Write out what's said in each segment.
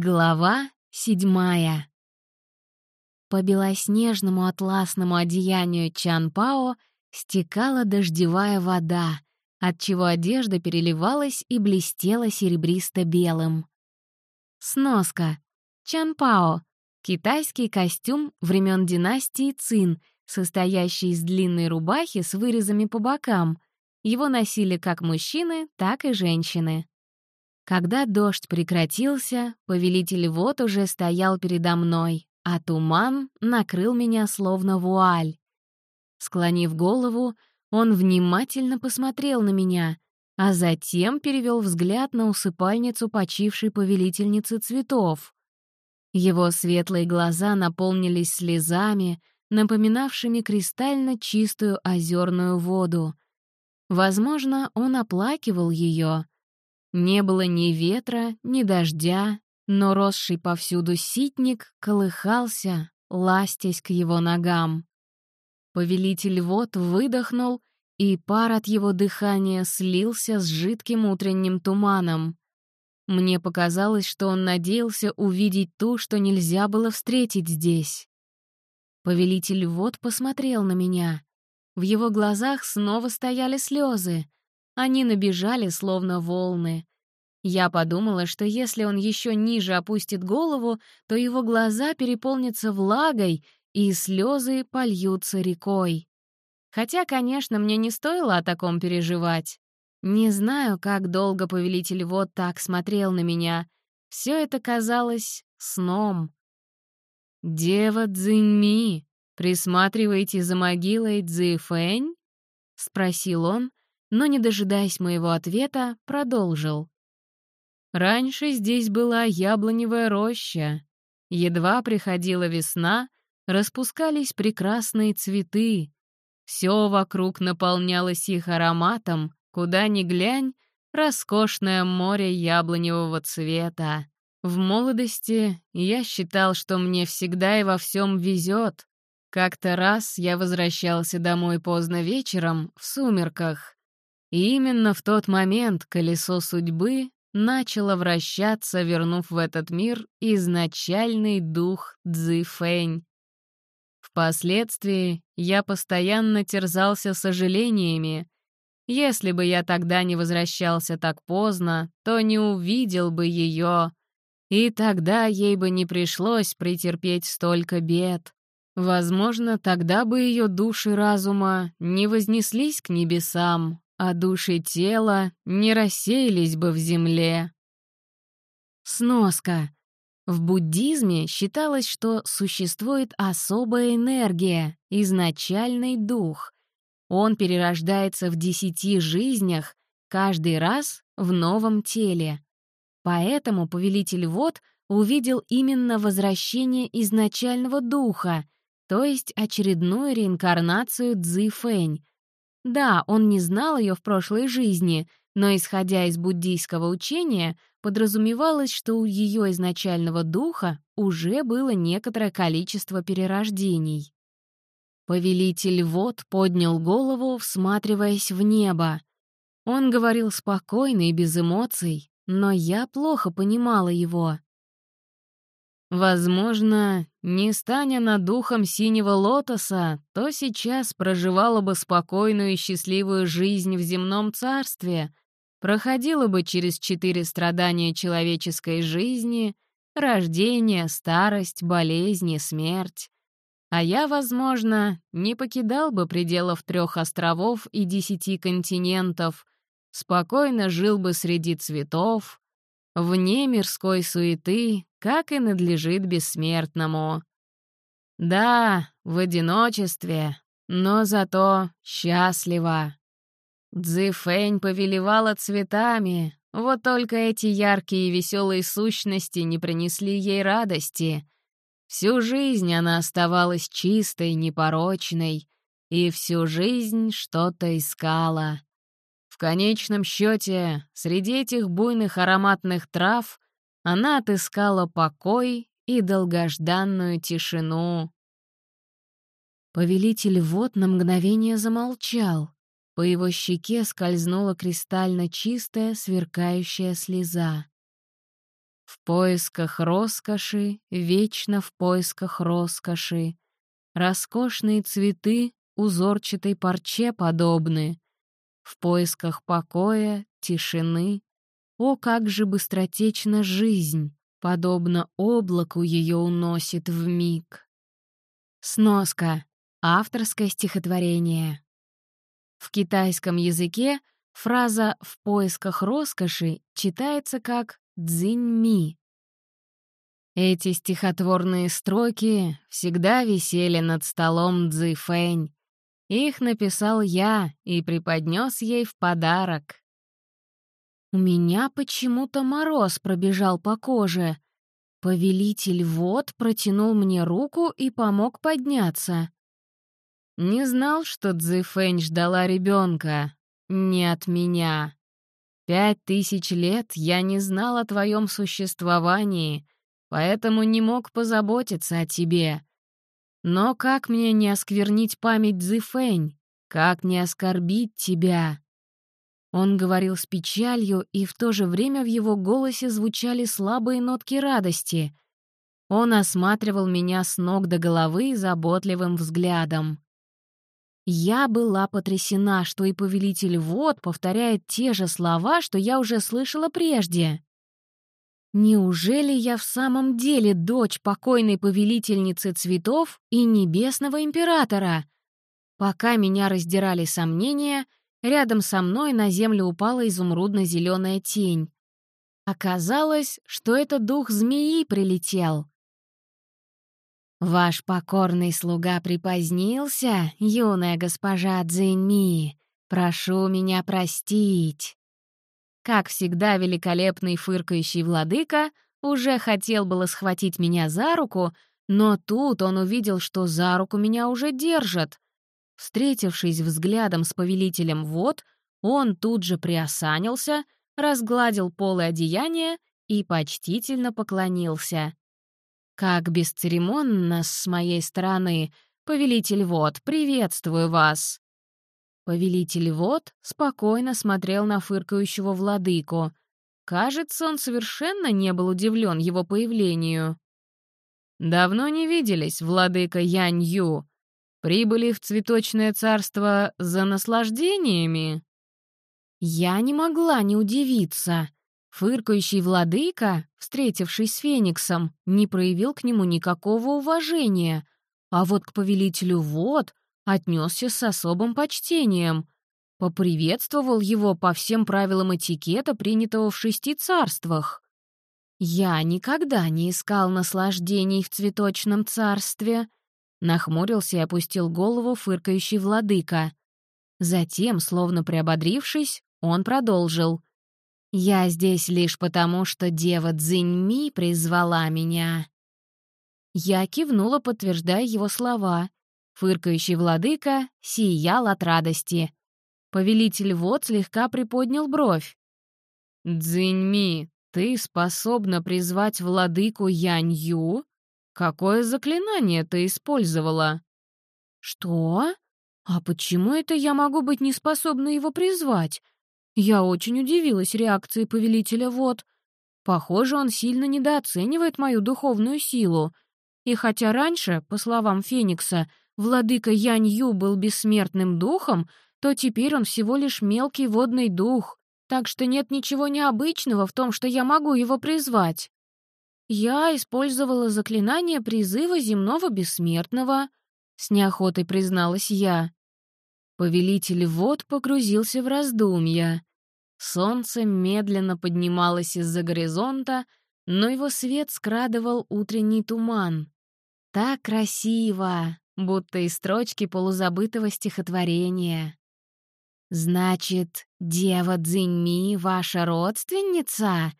Глава седьмая. По белоснежному атласному одеянию Чан-Пао стекала дождевая вода, отчего одежда переливалась и блестела серебристо-белым. Сноска. Чан-Пао — китайский костюм времен династии Цин, состоящий из длинной рубахи с вырезами по бокам. Его носили как мужчины, так и женщины. Когда дождь прекратился, повелитель вот уже стоял передо мной, а туман накрыл меня словно вуаль. Склонив голову, он внимательно посмотрел на меня, а затем перевел взгляд на усыпальницу почившей повелительницы цветов. Его светлые глаза наполнились слезами, напоминавшими кристально чистую озерную воду. Возможно, он оплакивал ее — не было ни ветра, ни дождя, но росший повсюду ситник колыхался, ластясь к его ногам. Повелитель вод выдохнул, и пар от его дыхания слился с жидким утренним туманом. Мне показалось, что он надеялся увидеть ту, что нельзя было встретить здесь. Повелитель вод посмотрел на меня. В его глазах снова стояли слезы, они набежали, словно волны. Я подумала, что если он еще ниже опустит голову, то его глаза переполнятся влагой, и слезы польются рекой. Хотя, конечно, мне не стоило о таком переживать. Не знаю, как долго повелитель вот так смотрел на меня. Все это казалось сном. «Дева Цзиньми, присматриваете за могилой Цзэфэнь?» — спросил он, но, не дожидаясь моего ответа, продолжил. «Раньше здесь была яблоневая роща. Едва приходила весна, распускались прекрасные цветы. Все вокруг наполнялось их ароматом, куда ни глянь, роскошное море яблоневого цвета. В молодости я считал, что мне всегда и во всем везет. Как-то раз я возвращался домой поздно вечером, в сумерках. И именно в тот момент колесо судьбы начало вращаться, вернув в этот мир изначальный дух Цзифэнь. Впоследствии я постоянно терзался сожалениями. Если бы я тогда не возвращался так поздно, то не увидел бы ее, и тогда ей бы не пришлось претерпеть столько бед. Возможно, тогда бы ее души разума не вознеслись к небесам, а души тела не рассеялись бы в земле. Сноска. В буддизме считалось, что существует особая энергия, изначальный дух. Он перерождается в десяти жизнях, каждый раз в новом теле. Поэтому повелитель вод увидел именно возвращение изначального духа, то есть очередную реинкарнацию Цзи Фэнь, да, он не знал ее в прошлой жизни, но, исходя из буддийского учения, подразумевалось, что у ее изначального духа уже было некоторое количество перерождений. Повелитель вод поднял голову, всматриваясь в небо. Он говорил спокойно и без эмоций, но я плохо понимала его. Возможно, не станя над духом синего лотоса, то сейчас проживала бы спокойную и счастливую жизнь в земном царстве, проходила бы через четыре страдания человеческой жизни — рождение, старость, болезни, смерть. А я, возможно, не покидал бы пределов трех островов и десяти континентов, спокойно жил бы среди цветов, вне мирской суеты, как и надлежит бессмертному. Да, в одиночестве, но зато счастливо. Цзэфэнь повелевала цветами, вот только эти яркие и веселые сущности не принесли ей радости. Всю жизнь она оставалась чистой, непорочной, и всю жизнь что-то искала. В конечном счете, среди этих буйных ароматных трав она отыскала покой и долгожданную тишину. Повелитель вод на мгновение замолчал. По его щеке скользнула кристально чистая, сверкающая слеза. В поисках роскоши, вечно в поисках роскоши. Роскошные цветы узорчатой парче подобны. В поисках покоя, тишины. О, как же быстротечна жизнь! Подобно облаку ее уносит в миг. Сноска. Авторское стихотворение. В китайском языке фраза «в поисках роскоши» читается как «дзиньми». Эти стихотворные строки всегда висели над столом Цзэфэнь. Их написал я и преподнес ей в подарок. У меня почему-то мороз пробежал по коже. Повелитель вод протянул мне руку и помог подняться. Не знал, что Цзэфэнь ждала ребенка. Не от меня. Пять тысяч лет я не знал о твоем существовании, поэтому не мог позаботиться о тебе. Но как мне не осквернить память Цзэфэнь? Как не оскорбить тебя? Он говорил с печалью, и в то же время в его голосе звучали слабые нотки радости. Он осматривал меня с ног до головы заботливым взглядом. Я была потрясена, что и повелитель вод повторяет те же слова, что я уже слышала прежде. Неужели я в самом деле дочь покойной повелительницы цветов и небесного императора? Пока меня раздирали сомнения — Рядом со мной на землю упала изумрудно-зеленая тень. Оказалось, что это дух змеи прилетел. «Ваш покорный слуга припозднился, юная госпожа Цзиньми. Прошу меня простить». Как всегда, великолепный фыркающий владыка уже хотел было схватить меня за руку, но тут он увидел, что за руку меня уже держат. Встретившись взглядом с повелителем вод, он тут же приосанился, разгладил полы одеяния и почтительно поклонился. «Как бесцеремонно с моей стороны, повелитель вод, приветствую вас!» Повелитель вод спокойно смотрел на фыркающего владыку. Кажется, он совершенно не был удивлен его появлению. «Давно не виделись, владыка Янь-Ю», Прибыли в цветочное царство за наслаждениями?» Я не могла не удивиться. Фыркающий владыка, встретившись с Фениксом, не проявил к нему никакого уважения, а вот к повелителю вод отнесся с особым почтением, поприветствовал его по всем правилам этикета, принятого в шести царствах. Я никогда не искал наслаждений в цветочном царстве, Нахмурился и опустил голову фыркающий владыка. Затем, словно приободрившись, он продолжил. «Я здесь лишь потому, что дева Цзиньми призвала меня». Я кивнула, подтверждая его слова. Фыркающий владыка сиял от радости. Повелитель вод слегка приподнял бровь. «Цзиньми, ты способна призвать владыку Янь-Ю?» «Какое заклинание ты использовала?» «Что? А почему это я могу быть не способна его призвать?» Я очень удивилась реакции повелителя вод. Похоже, он сильно недооценивает мою духовную силу. И хотя раньше, по словам Феникса, владыка Янь-Ю был бессмертным духом, то теперь он всего лишь мелкий водный дух, так что нет ничего необычного в том, что я могу его призвать. «Я использовала заклинание призыва земного бессмертного», — с неохотой призналась я. Повелитель вод погрузился в раздумья. Солнце медленно поднималось из-за горизонта, но его свет скрадывал утренний туман. Так красиво, будто из строчки полузабытого стихотворения. «Значит, дева Цзиньми ваша родственница?»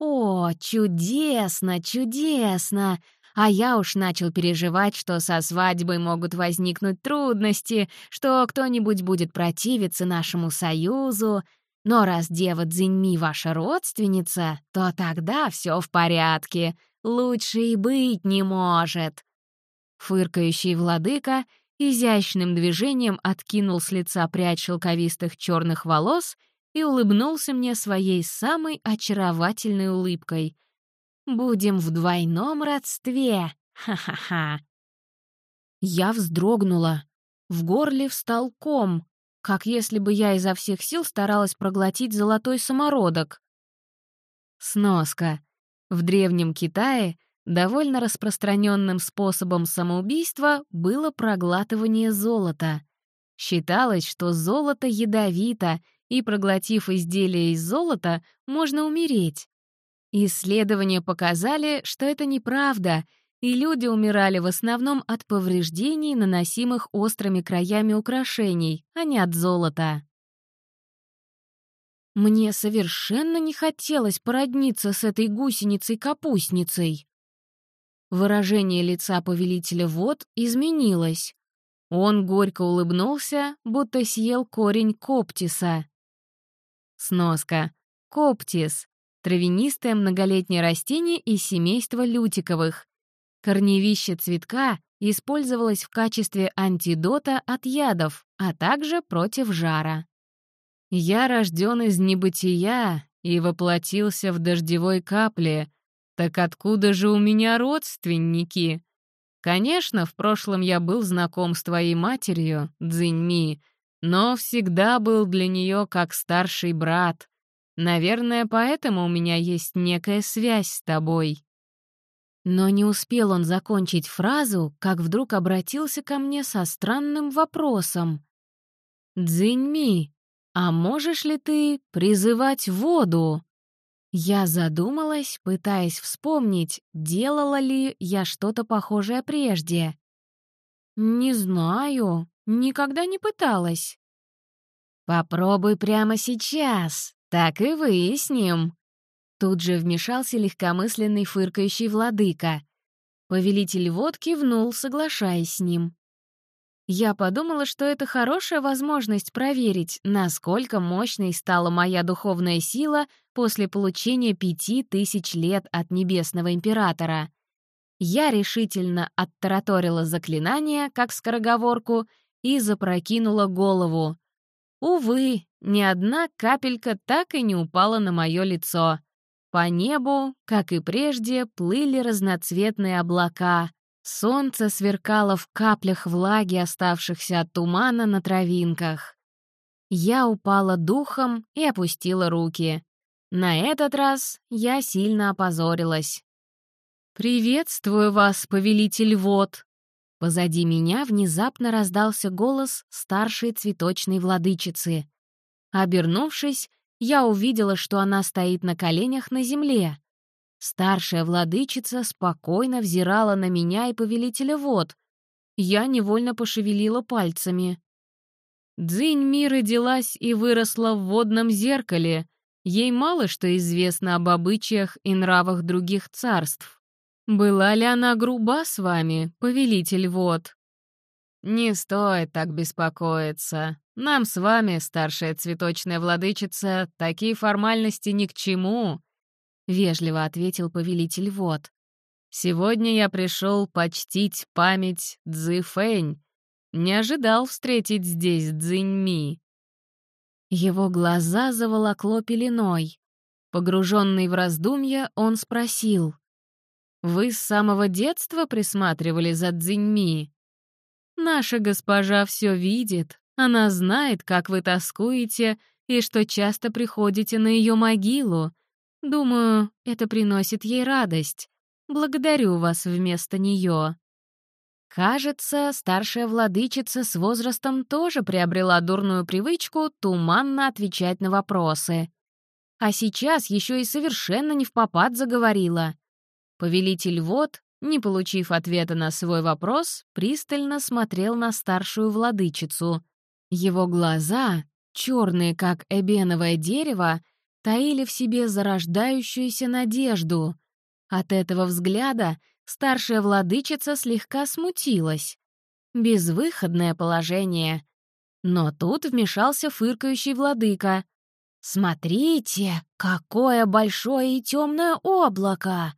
«О, чудесно, чудесно!» А я уж начал переживать, что со свадьбой могут возникнуть трудности, что кто-нибудь будет противиться нашему союзу. Но раз дева Цзиньми ваша родственница, то тогда все в порядке. Лучше и быть не может. Фыркающий владыка изящным движением откинул с лица прядь шелковистых черных волос — и улыбнулся мне своей самой очаровательной улыбкой. Будем в двойном родстве. Ха-ха-ха. Я вздрогнула. В горле встал ком, как если бы я изо всех сил старалась проглотить золотой самородок. Сноска. В Древнем Китае довольно распространенным способом самоубийства было проглатывание золота. Считалось, что золото ядовито, и, проглотив изделие из золота, можно умереть. Исследования показали, что это неправда, и люди умирали в основном от повреждений, наносимых острыми краями украшений, а не от золота. Мне совершенно не хотелось породниться с этой гусеницей-капустницей. Выражение лица повелителя вод изменилось. Он горько улыбнулся, будто съел корень коптиса. Сноска. Коптис — травянистое многолетнее растение из семейства лютиковых. Корневище цветка использовалось в качестве антидота от ядов, а также против жара. «Я рожден из небытия и воплотился в дождевой капле. Так откуда же у меня родственники?» Конечно, в прошлом я был знаком с твоей матерью, Цзиньми, но всегда был для нее как старший брат. Наверное, поэтому у меня есть некая связь с тобой». Но не успел он закончить фразу, как вдруг обратился ко мне со странным вопросом. «Дзиньми, а можешь ли ты призывать воду?» Я задумалась, пытаясь вспомнить, делала ли я что-то похожее прежде. «Не знаю, никогда не пыталась». «Попробуй прямо сейчас, так и выясним». Тут же вмешался легкомысленный фыркающий владыка. Повелитель водки кивнул, соглашаясь с ним. Я подумала, что это хорошая возможность проверить, насколько мощной стала моя духовная сила после получения пяти тысяч лет от Небесного Императора. Я решительно оттараторила заклинание, как скороговорку, и запрокинула голову. Увы, ни одна капелька так и не упала на мое лицо. По небу, как и прежде, плыли разноцветные облака, Солнце сверкало в каплях влаги, оставшихся от тумана на травинках. Я упала духом и опустила руки. На этот раз я сильно опозорилась. «Приветствую вас, повелитель вод!» Позади меня внезапно раздался голос старшей цветочной владычицы. Обернувшись, я увидела, что она стоит на коленях на земле. Старшая владычица спокойно взирала на меня и повелителя вод. Я невольно пошевелила пальцами. Дзинь родилась и выросла в водном зеркале. Ей мало что известно об обычаях и нравах других царств. Была ли она груба с вами, повелитель вод? Не стоит так беспокоиться. Нам с вами, старшая цветочная владычица, такие формальности ни к чему. — вежливо ответил повелитель вод. «Сегодня я пришел почтить память Цзы Фэнь. Не ожидал встретить здесь Цзиньми». Его глаза заволокло пеленой. Погруженный в раздумья, он спросил. «Вы с самого детства присматривали за Цзиньми?» «Наша госпожа все видит. Она знает, как вы тоскуете и что часто приходите на ее могилу. Думаю, это приносит ей радость. Благодарю вас вместо нее. Кажется, старшая владычица с возрастом тоже приобрела дурную привычку туманно отвечать на вопросы. А сейчас еще и совершенно не в попад заговорила. Повелитель вод, не получив ответа на свой вопрос, пристально смотрел на старшую владычицу. Его глаза, черные как эбеновое дерево, таили в себе зарождающуюся надежду. От этого взгляда старшая владычица слегка смутилась. Безвыходное положение. Но тут вмешался фыркающий владыка. «Смотрите, какое большое и темное облако!»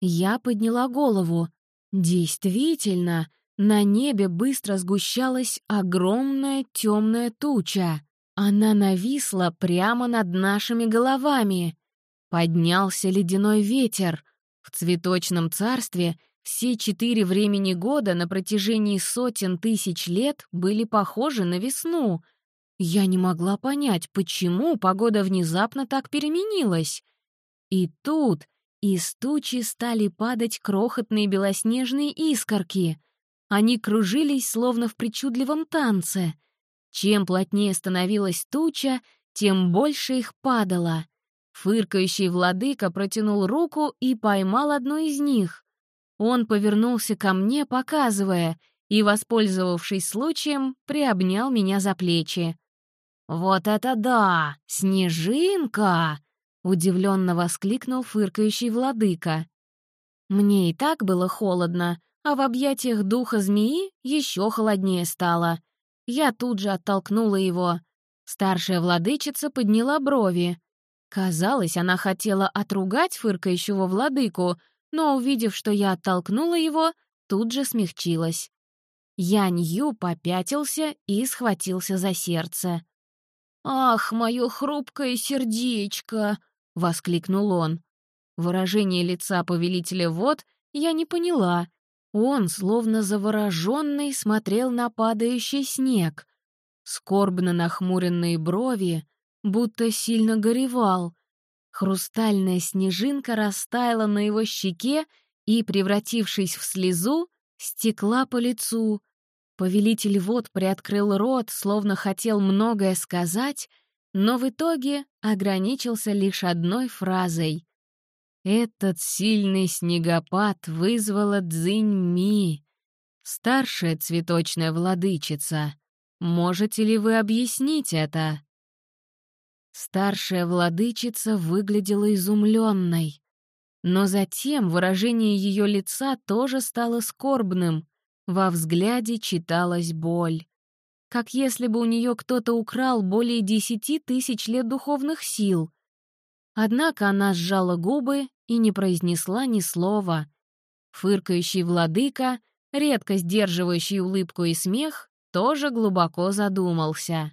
Я подняла голову. Действительно, на небе быстро сгущалась огромная темная туча. Она нависла прямо над нашими головами. Поднялся ледяной ветер. В цветочном царстве все четыре времени года на протяжении сотен тысяч лет были похожи на весну. Я не могла понять, почему погода внезапно так переменилась. И тут из тучи стали падать крохотные белоснежные искорки. Они кружились, словно в причудливом танце. Чем плотнее становилась туча, тем больше их падало. Фыркающий владыка протянул руку и поймал одну из них. Он повернулся ко мне, показывая, и, воспользовавшись случаем, приобнял меня за плечи. «Вот это да! Снежинка!» — удивленно воскликнул фыркающий владыка. Мне и так было холодно, а в объятиях духа змеи еще холоднее стало. Я тут же оттолкнула его. Старшая владычица подняла брови. Казалось, она хотела отругать фыркающего владыку, но, увидев, что я оттолкнула его, тут же смягчилась. Янь Ю попятился и схватился за сердце. «Ах, мое хрупкое сердечко!» — воскликнул он. Выражение лица повелителя вод я не поняла. Он, словно завороженный, смотрел на падающий снег. Скорбно нахмуренные брови, будто сильно горевал. Хрустальная снежинка растаяла на его щеке и, превратившись в слезу, стекла по лицу. Повелитель вод приоткрыл рот, словно хотел многое сказать, но в итоге ограничился лишь одной фразой. «Этот сильный снегопад вызвала Цзинь-Ми, старшая цветочная владычица. Можете ли вы объяснить это?» Старшая владычица выглядела изумленной. Но затем выражение ее лица тоже стало скорбным. Во взгляде читалась боль как если бы у нее кто-то украл более десяти тысяч лет духовных сил. Однако она сжала губы и не произнесла ни слова. Фыркающий владыка, редко сдерживающий улыбку и смех, тоже глубоко задумался.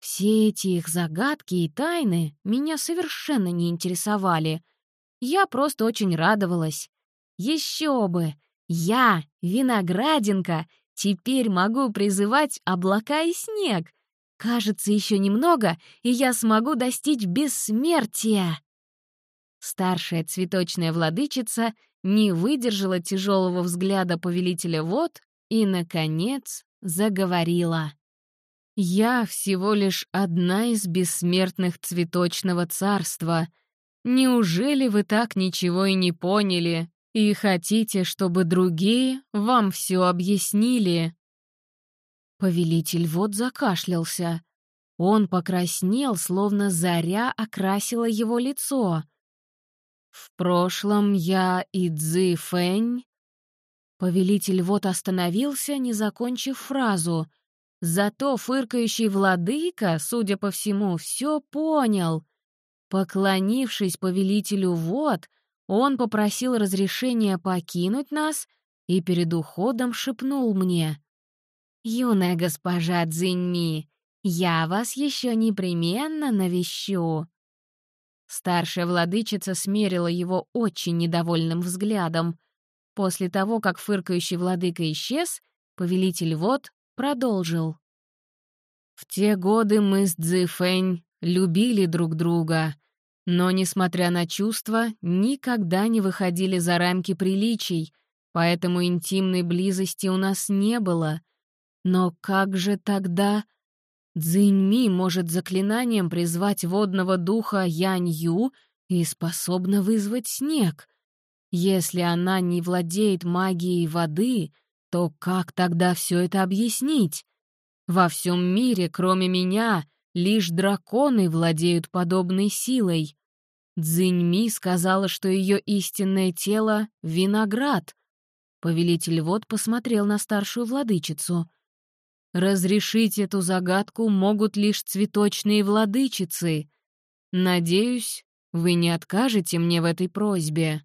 Все эти их загадки и тайны меня совершенно не интересовали. Я просто очень радовалась. Еще бы! Я, виноградинка, Теперь могу призывать облака и снег. Кажется, еще немного, и я смогу достичь бессмертия. Старшая цветочная владычица не выдержала тяжелого взгляда повелителя вод и, наконец, заговорила. «Я всего лишь одна из бессмертных цветочного царства. Неужели вы так ничего и не поняли? И хотите, чтобы другие вам все объяснили?» Повелитель вот закашлялся. Он покраснел, словно заря окрасила его лицо. «В прошлом я и Цзи Фэнь...» Повелитель вот остановился, не закончив фразу. Зато фыркающий владыка, судя по всему, все понял. Поклонившись повелителю вод, он попросил разрешения покинуть нас и перед уходом шепнул мне. «Юная госпожа Цзиньми, я вас еще непременно навещу». Старшая владычица смерила его очень недовольным взглядом. После того, как фыркающий владыка исчез, повелитель вод продолжил. «В те годы мы с Цзифэнь любили друг друга, но, несмотря на чувства, никогда не выходили за рамки приличий, поэтому интимной близости у нас не было. Но как же тогда... Цзиньми может заклинанием призвать водного духа Янь-Ю и способна вызвать снег. Если она не владеет магией воды, то как тогда все это объяснить? Во всем мире, кроме меня, лишь драконы владеют подобной силой. Цзиньми сказала, что ее истинное тело — виноград. Повелитель вод посмотрел на старшую владычицу. «Разрешить эту загадку могут лишь цветочные владычицы. Надеюсь, вы не откажете мне в этой просьбе».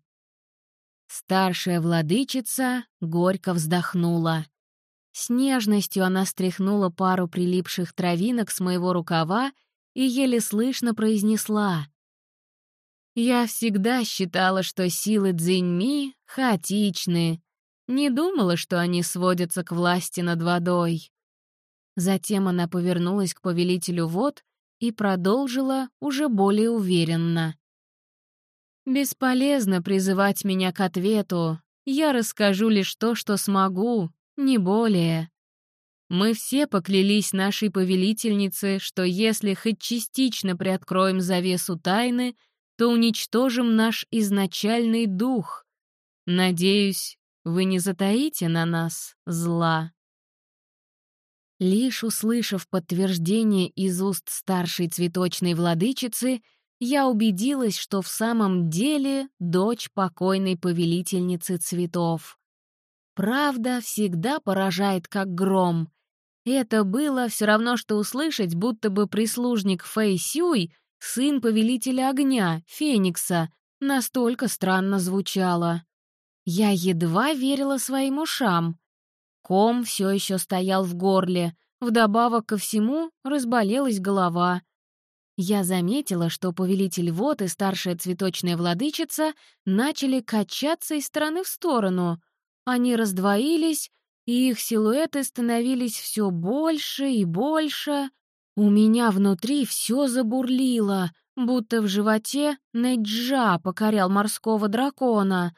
Старшая владычица горько вздохнула. С нежностью она стряхнула пару прилипших травинок с моего рукава и еле слышно произнесла Я всегда считала, что силы Цзиньми хаотичны. Не думала, что они сводятся к власти над водой. Затем она повернулась к повелителю вод и продолжила уже более уверенно. «Бесполезно призывать меня к ответу. Я расскажу лишь то, что смогу, не более. Мы все поклялись нашей повелительнице, что если хоть частично приоткроем завесу тайны, то уничтожим наш изначальный дух. Надеюсь, вы не затаите на нас зла». Лишь услышав подтверждение из уст старшей цветочной владычицы, я убедилась, что в самом деле дочь покойной повелительницы цветов. Правда всегда поражает как гром. Это было все равно, что услышать, будто бы прислужник Фэй Сюй, сын повелителя огня, Феникса, настолько странно звучало. Я едва верила своим ушам. Ком все еще стоял в горле, вдобавок ко всему разболелась голова. Я заметила, что повелитель вод и старшая цветочная владычица начали качаться из стороны в сторону. Они раздвоились, и их силуэты становились все больше и больше. У меня внутри все забурлило, будто в животе Неджа покорял морского дракона.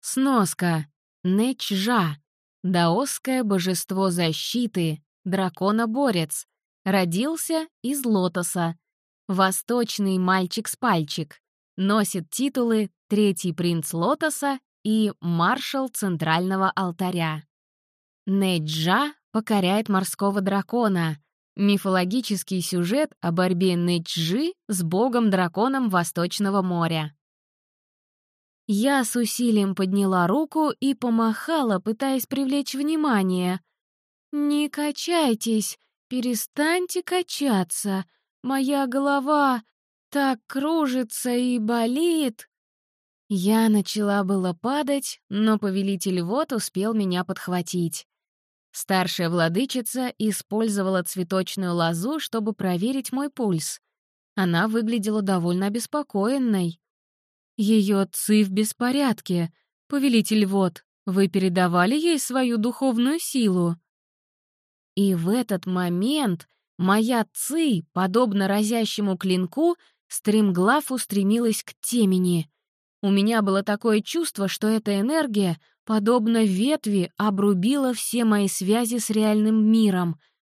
Сноска. Неджа Даосское божество защиты, дракона-борец. Родился из лотоса. Восточный мальчик с пальчик. Носит титулы «Третий принц лотоса» и «Маршал центрального алтаря». Неджа покоряет морского дракона. Мифологический сюжет о борьбе Неджи с богом-драконом Восточного моря. Я с усилием подняла руку и помахала, пытаясь привлечь внимание. «Не качайтесь, перестаньте качаться. Моя голова так кружится и болит». Я начала было падать, но повелитель вод успел меня подхватить. Старшая владычица использовала цветочную лозу, чтобы проверить мой пульс. Она выглядела довольно обеспокоенной. Ее ци в беспорядке. Повелитель вод, вы передавали ей свою духовную силу?» И в этот момент моя ци, подобно разящему клинку, стремглав устремилась к темени. У меня было такое чувство, что эта энергия, подобно ветви, обрубила все мои связи с реальным миром.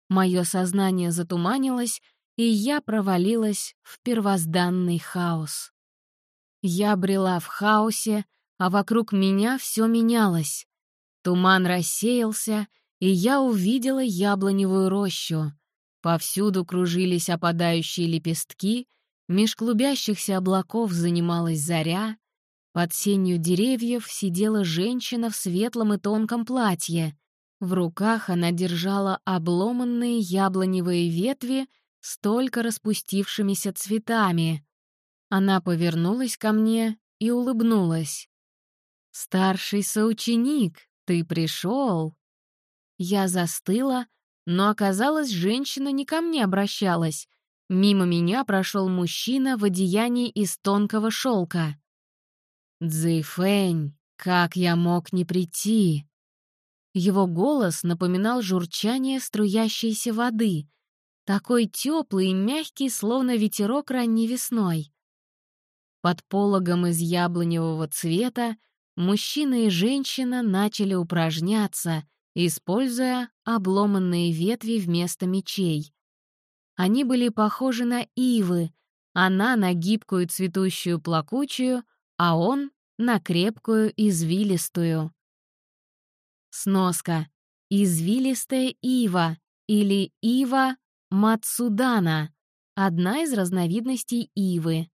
Мое сознание затуманилось, и я провалилась в первозданный хаос. Я брела в хаосе, а вокруг меня все менялось. Туман рассеялся, и я увидела яблоневую рощу. Повсюду кружились опадающие лепестки, меж клубящихся облаков занималась заря, под сенью деревьев сидела женщина в светлом и тонком платье. В руках она держала обломанные яблоневые ветви с только распустившимися цветами. Она повернулась ко мне и улыбнулась. «Старший соученик, ты пришел!» Я застыла, но оказалось, женщина не ко мне обращалась. Мимо меня прошел мужчина в одеянии из тонкого шелка. «Цзэйфэнь, как я мог не прийти?» Его голос напоминал журчание струящейся воды, такой теплый и мягкий, словно ветерок ранней весной. Под пологом из яблоневого цвета мужчина и женщина начали упражняться, используя обломанные ветви вместо мечей. Они были похожи на ивы, она на гибкую цветущую плакучую, а он — на крепкую извилистую. Сноска. Извилистая ива или ива мацудана — одна из разновидностей ивы.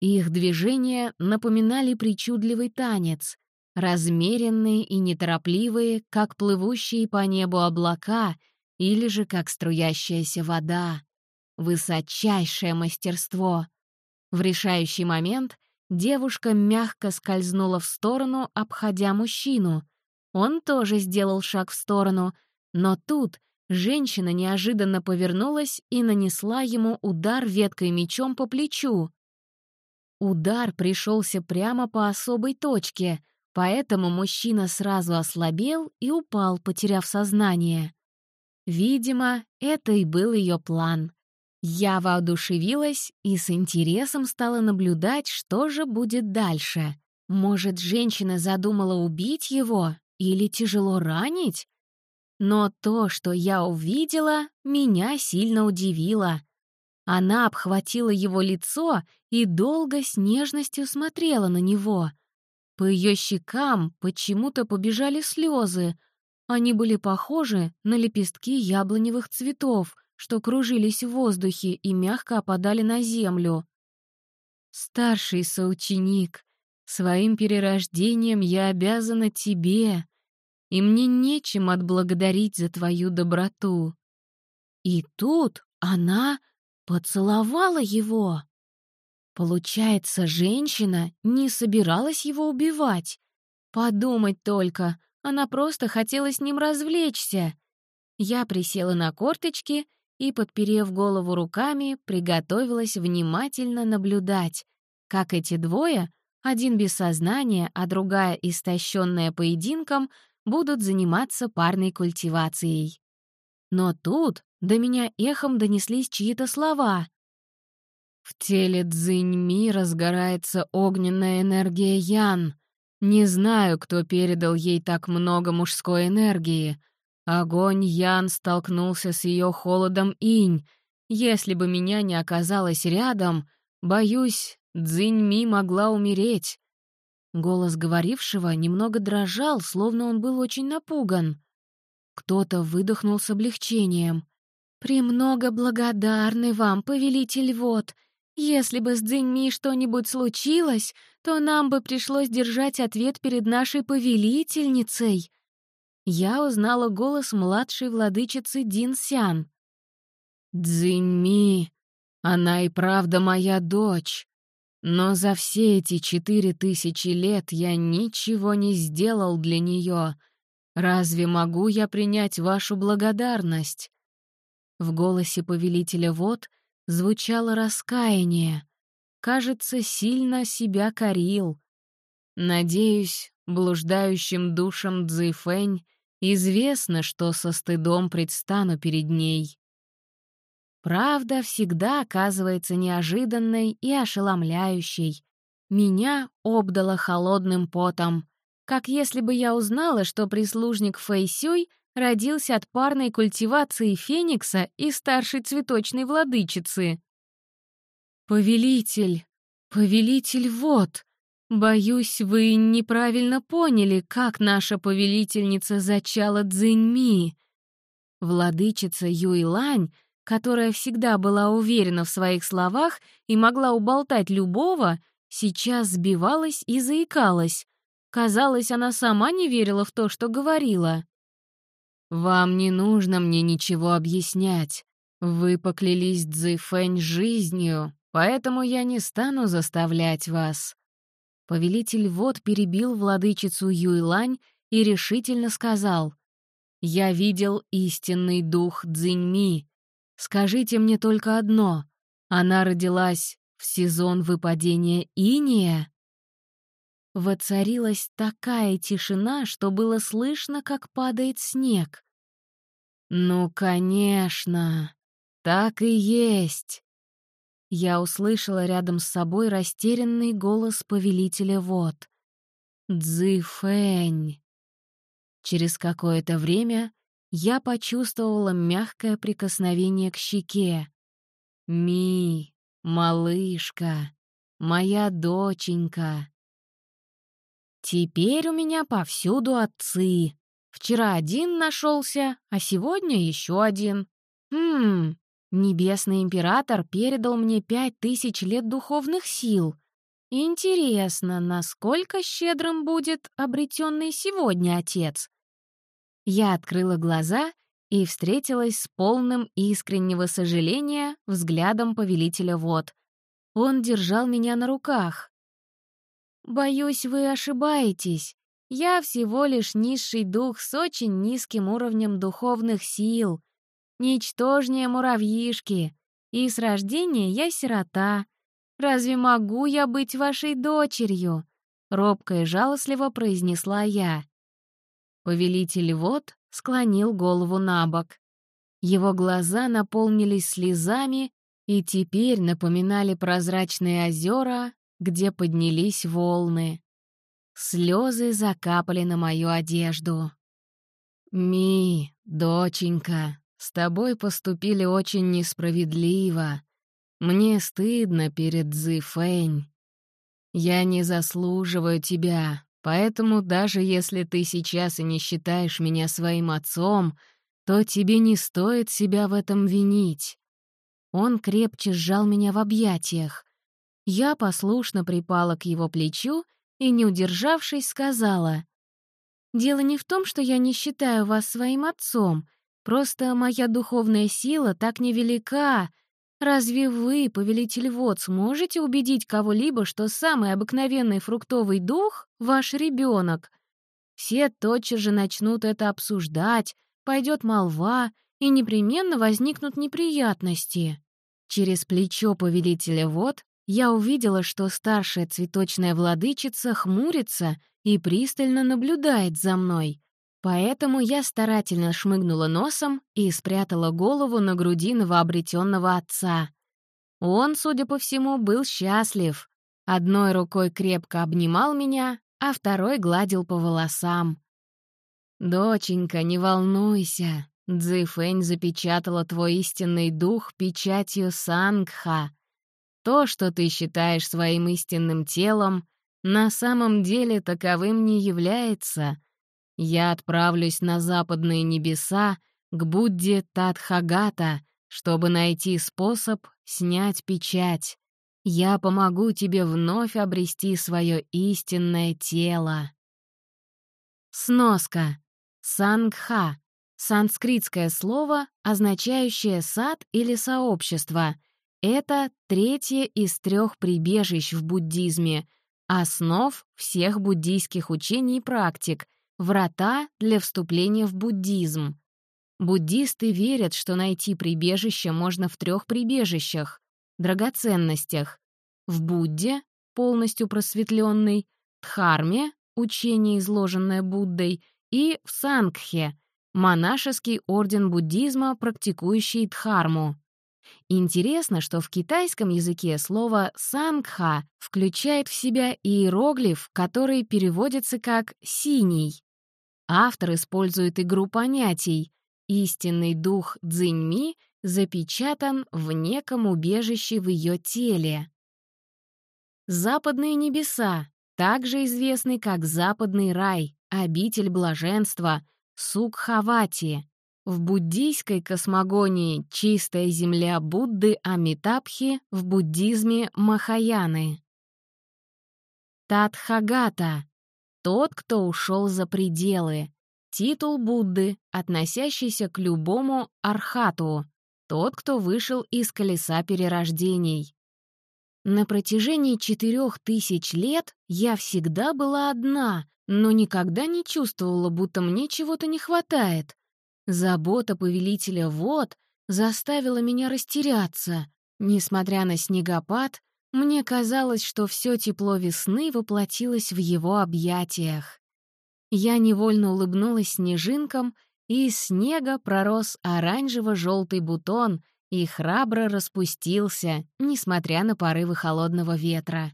Их движения напоминали причудливый танец, размеренные и неторопливые, как плывущие по небу облака или же как струящаяся вода. Высочайшее мастерство. В решающий момент девушка мягко скользнула в сторону, обходя мужчину. Он тоже сделал шаг в сторону, но тут женщина неожиданно повернулась и нанесла ему удар веткой мечом по плечу. Удар пришелся прямо по особой точке, поэтому мужчина сразу ослабел и упал, потеряв сознание. Видимо, это и был ее план. Я воодушевилась и с интересом стала наблюдать, что же будет дальше. Может, женщина задумала убить его или тяжело ранить? Но то, что я увидела, меня сильно удивило. Она обхватила его лицо и долго с нежностью смотрела на него. По ее щекам почему-то побежали слезы. Они были похожи на лепестки яблоневых цветов, что кружились в воздухе и мягко опадали на землю. «Старший соученик, своим перерождением я обязана тебе, и мне нечем отблагодарить за твою доброту». И тут она Поцеловала его. Получается, женщина не собиралась его убивать. Подумать только, она просто хотела с ним развлечься. Я присела на корточки и, подперев голову руками, приготовилась внимательно наблюдать, как эти двое, один без сознания, а другая, истощенная поединком, будут заниматься парной культивацией. Но тут до меня эхом донеслись чьи-то слова. В теле Цзиньми разгорается огненная энергия Ян. Не знаю, кто передал ей так много мужской энергии. Огонь Ян столкнулся с ее холодом Инь. Если бы меня не оказалось рядом, боюсь, Цзиньми могла умереть. Голос говорившего немного дрожал, словно он был очень напуган. Кто-то выдохнул с облегчением. «Премного благодарны вам, повелитель вод. Если бы с Дзиньми что-нибудь случилось, то нам бы пришлось держать ответ перед нашей повелительницей». Я узнала голос младшей владычицы Дин Сян. «Дзиньми, она и правда моя дочь. Но за все эти четыре тысячи лет я ничего не сделал для нее. Разве могу я принять вашу благодарность?» В голосе повелителя вод звучало раскаяние. Кажется, сильно себя корил. Надеюсь, блуждающим душам Цзэйфэнь известно, что со стыдом предстану перед ней. Правда всегда оказывается неожиданной и ошеломляющей. Меня обдало холодным потом, как если бы я узнала, что прислужник Фэйсюй — родился от парной культивации феникса и старшей цветочной владычицы. «Повелитель, повелитель вот, боюсь, вы неправильно поняли, как наша повелительница зачала Цзиньми». Владычица Юйлань, которая всегда была уверена в своих словах и могла уболтать любого, сейчас сбивалась и заикалась. Казалось, она сама не верила в то, что говорила. «Вам не нужно мне ничего объяснять. Вы поклялись Цзэфэнь жизнью, поэтому я не стану заставлять вас». Повелитель вод перебил владычицу Юйлань и решительно сказал, «Я видел истинный дух Цзиньми. Скажите мне только одно. Она родилась в сезон выпадения иния?» Воцарилась такая тишина, что было слышно, как падает снег. «Ну, конечно, так и есть!» Я услышала рядом с собой растерянный голос повелителя вод. «Дзыфэнь!» Через какое-то время я почувствовала мягкое прикосновение к щеке. «Ми, малышка, моя доченька!» Теперь у меня повсюду отцы. Вчера один нашелся, а сегодня еще один. Хм, Небесный Император передал мне пять тысяч лет духовных сил. Интересно, насколько щедрым будет обретенный сегодня отец? Я открыла глаза и встретилась с полным искреннего сожаления взглядом повелителя вод. Он держал меня на руках. «Боюсь, вы ошибаетесь. Я всего лишь низший дух с очень низким уровнем духовных сил, ничтожнее муравьишки, и с рождения я сирота. Разве могу я быть вашей дочерью?» — робко и жалостливо произнесла я. Повелитель вод склонил голову на бок. Его глаза наполнились слезами и теперь напоминали прозрачные озера, где поднялись волны. Слезы закапали на мою одежду. «Ми, доченька, с тобой поступили очень несправедливо. Мне стыдно перед Зифэнь. Я не заслуживаю тебя, поэтому даже если ты сейчас и не считаешь меня своим отцом, то тебе не стоит себя в этом винить. Он крепче сжал меня в объятиях. Я послушно припала к его плечу и, не удержавшись, сказала, «Дело не в том, что я не считаю вас своим отцом, просто моя духовная сила так невелика. Разве вы, повелитель вод, сможете убедить кого-либо, что самый обыкновенный фруктовый дух — ваш ребенок? Все тотчас же начнут это обсуждать, пойдет молва, и непременно возникнут неприятности. Через плечо повелителя вод я увидела, что старшая цветочная владычица хмурится и пристально наблюдает за мной. Поэтому я старательно шмыгнула носом и спрятала голову на груди новообретенного отца. Он, судя по всему, был счастлив. Одной рукой крепко обнимал меня, а второй гладил по волосам. «Доченька, не волнуйся. Цзэфэнь запечатала твой истинный дух печатью Сангха. То, что ты считаешь своим истинным телом, на самом деле таковым не является. Я отправлюсь на западные небеса к Будде Тадхагата, чтобы найти способ снять печать. Я помогу тебе вновь обрести свое истинное тело. Сноска. Сангха — санскритское слово, означающее «сад» или «сообщество». Это третье из трех прибежищ в буддизме, основ всех буддийских учений и практик, врата для вступления в буддизм. Буддисты верят, что найти прибежище можно в трех прибежищах — драгоценностях. В Будде, полностью просветленной, Дхарме, учение, изложенное Буддой, и в Сангхе, монашеский орден буддизма, практикующий дхарму. Интересно, что в китайском языке слово «сангха» включает в себя иероглиф, который переводится как «синий». Автор использует игру понятий. Истинный дух Цзиньми запечатан в неком убежище в ее теле. Западные небеса, также известный как Западный рай, обитель блаженства, Сукхавати. В буддийской космогонии чистая земля Будды Амитабхи, в буддизме Махаяны. Татхагата — тот, кто ушел за пределы. Титул Будды, относящийся к любому архату, тот, кто вышел из колеса перерождений. На протяжении четырех тысяч лет я всегда была одна, но никогда не чувствовала, будто мне чего-то не хватает. Забота повелителя вод заставила меня растеряться. Несмотря на снегопад, мне казалось, что все тепло весны воплотилось в его объятиях. Я невольно улыбнулась снежинкам, и из снега пророс оранжево-желтый бутон и храбро распустился, несмотря на порывы холодного ветра.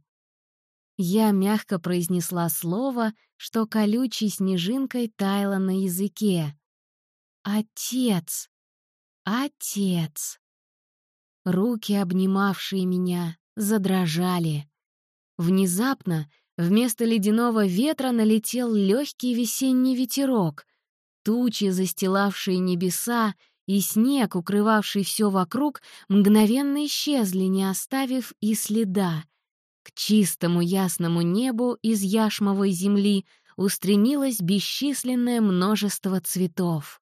Я мягко произнесла слово, что колючей снежинкой таяло на языке. «Отец! Отец!» Руки, обнимавшие меня, задрожали. Внезапно вместо ледяного ветра налетел легкий весенний ветерок. Тучи, застилавшие небеса, и снег, укрывавший все вокруг, мгновенно исчезли, не оставив и следа. К чистому ясному небу из яшмовой земли устремилось бесчисленное множество цветов.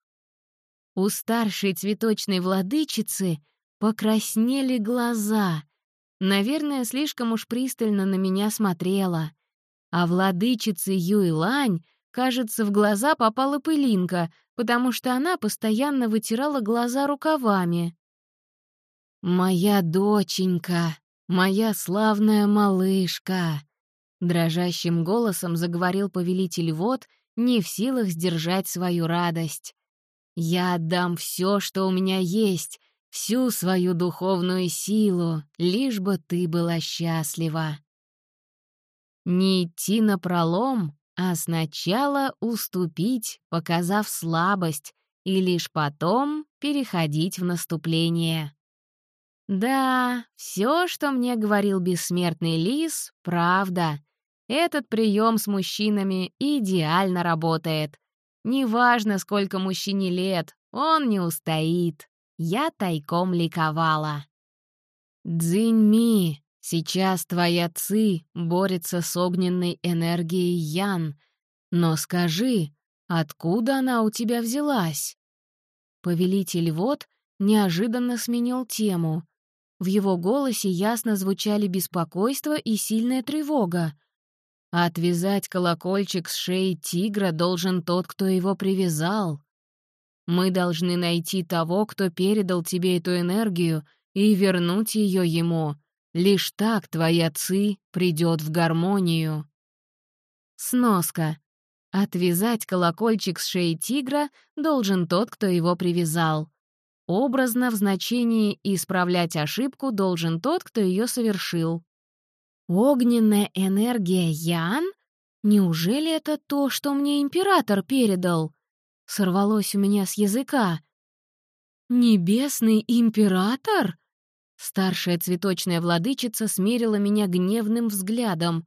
У старшей цветочной владычицы покраснели глаза. Наверное, слишком уж пристально на меня смотрела. А владычице Юйлань, кажется, в глаза попала пылинка, потому что она постоянно вытирала глаза рукавами. «Моя доченька!» моя славная малышка!» Дрожащим голосом заговорил повелитель вод, не в силах сдержать свою радость. «Я отдам все, что у меня есть, всю свою духовную силу, лишь бы ты была счастлива». Не идти на пролом, а сначала уступить, показав слабость, и лишь потом переходить в наступление. Да, все, что мне говорил бессмертный лис, правда. Этот прием с мужчинами идеально работает. Неважно, сколько мужчине лет, он не устоит. Я тайком ликовала. «Дзиньми, сейчас твоя Ци борется с огненной энергией Ян. Но скажи, откуда она у тебя взялась?» Повелитель вод неожиданно сменил тему. В его голосе ясно звучали беспокойство и сильная тревога. Отвязать колокольчик с шеи тигра должен тот, кто его привязал. Мы должны найти того, кто передал тебе эту энергию, и вернуть ее ему. Лишь так твоя ци придет в гармонию. Сноска. Отвязать колокольчик с шеи тигра должен тот, кто его привязал. Образно в значении «исправлять ошибку» должен тот, кто ее совершил. Огненная энергия Ян? Неужели это то, что мне император передал? Сорвалось у меня с языка. Небесный император? Старшая цветочная владычица смерила меня гневным взглядом.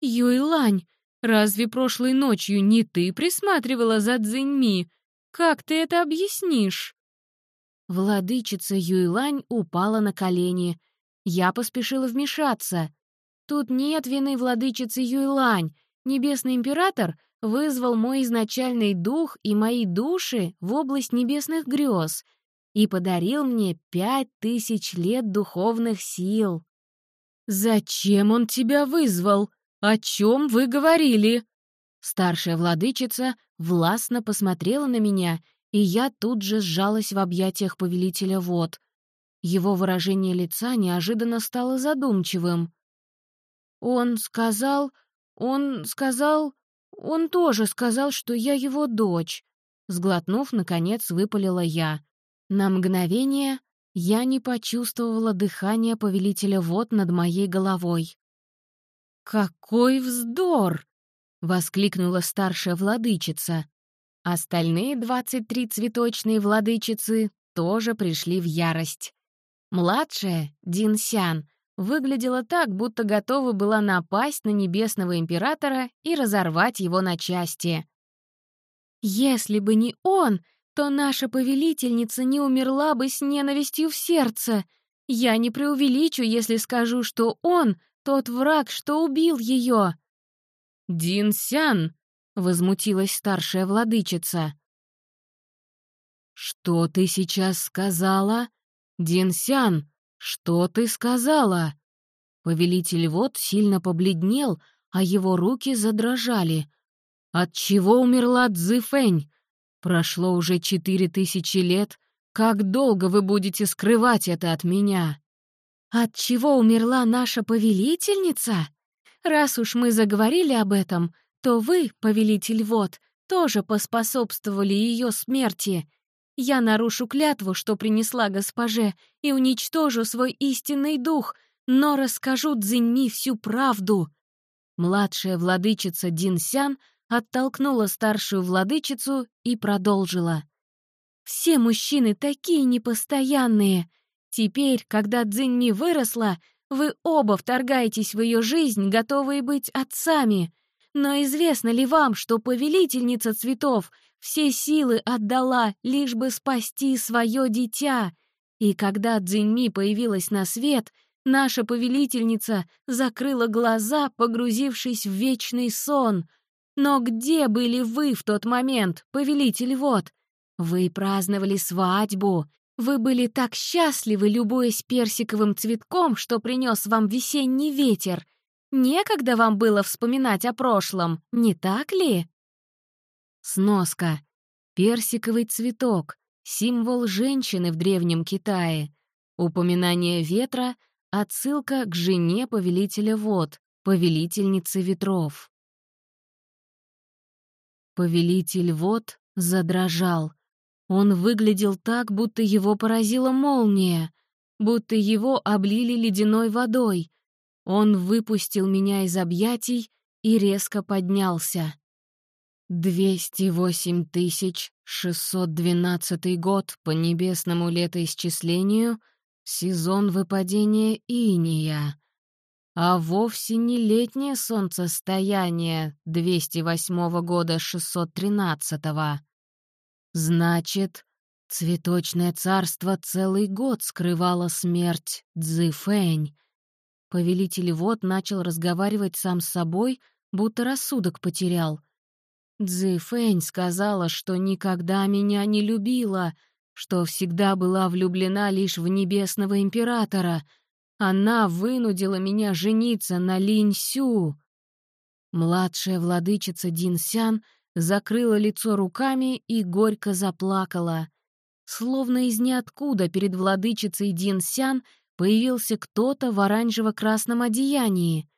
«Юйлань, Разве прошлой ночью не ты присматривала за Цзиньми? Как ты это объяснишь?» Владычица Юйлань упала на колени. Я поспешила вмешаться. Тут нет вины владычицы Юйлань. Небесный император вызвал мой изначальный дух и мои души в область небесных грез и подарил мне пять тысяч лет духовных сил. «Зачем он тебя вызвал?» «О чем вы говорили?» Старшая владычица властно посмотрела на меня, и я тут же сжалась в объятиях повелителя вод. Его выражение лица неожиданно стало задумчивым. «Он сказал... Он сказал... Он тоже сказал, что я его дочь», — сглотнув, наконец, выпалила я. На мгновение я не почувствовала дыхания повелителя вод над моей головой. «Какой вздор!» — воскликнула старшая владычица. Остальные двадцать три цветочные владычицы тоже пришли в ярость. Младшая, Динсян, выглядела так, будто готова была напасть на небесного императора и разорвать его на части. «Если бы не он, то наша повелительница не умерла бы с ненавистью в сердце. Я не преувеличу, если скажу, что он тот враг, что убил ее!» «Дин Сян!» — возмутилась старшая владычица. «Что ты сейчас сказала? Дин Сян, что ты сказала?» Повелитель вод сильно побледнел, а его руки задрожали. «От чего умерла Цзэфэнь? Прошло уже четыре тысячи лет. Как долго вы будете скрывать это от меня?» От чего умерла наша повелительница? Раз уж мы заговорили об этом, то вы, повелитель вод, тоже поспособствовали ее смерти. Я нарушу клятву, что принесла госпоже, и уничтожу свой истинный дух, но расскажу Цзиньми всю правду». Младшая владычица Динсян оттолкнула старшую владычицу и продолжила. «Все мужчины такие непостоянные. Теперь, когда Цзиньми выросла, вы оба вторгаетесь в ее жизнь, готовые быть отцами. Но известно ли вам, что повелительница цветов все силы отдала, лишь бы спасти свое дитя? И когда Цзиньми появилась на свет, наша повелительница закрыла глаза, погрузившись в вечный сон. Но где были вы в тот момент, повелитель вод? Вы праздновали свадьбу, вы были так счастливы, любуясь персиковым цветком, что принес вам весенний ветер. Некогда вам было вспоминать о прошлом, не так ли? Сноска. Персиковый цветок — символ женщины в Древнем Китае. Упоминание ветра отсылка к жене повелителя вод, повелительницы ветров. Повелитель вод задрожал. Он выглядел так, будто его поразила молния, будто его облили ледяной водой. Он выпустил меня из объятий и резко поднялся. «Двести восемь тысяч шестьсот двенадцатый год по небесному летоисчислению, сезон выпадения иния, а вовсе не летнее солнцестояние 208 года 613 -го. Значит, цветочное царство целый год скрывало смерть Цзэфэнь. Повелитель вод начал разговаривать сам с собой, будто рассудок потерял. Цзэфэнь сказала, что никогда меня не любила, что всегда была влюблена лишь в небесного императора. Она вынудила меня жениться на Линь Сю. Младшая владычица Динсян закрыла лицо руками и горько заплакала. Словно из ниоткуда перед владычицей Динсян появился кто-то в оранжево-красном одеянии.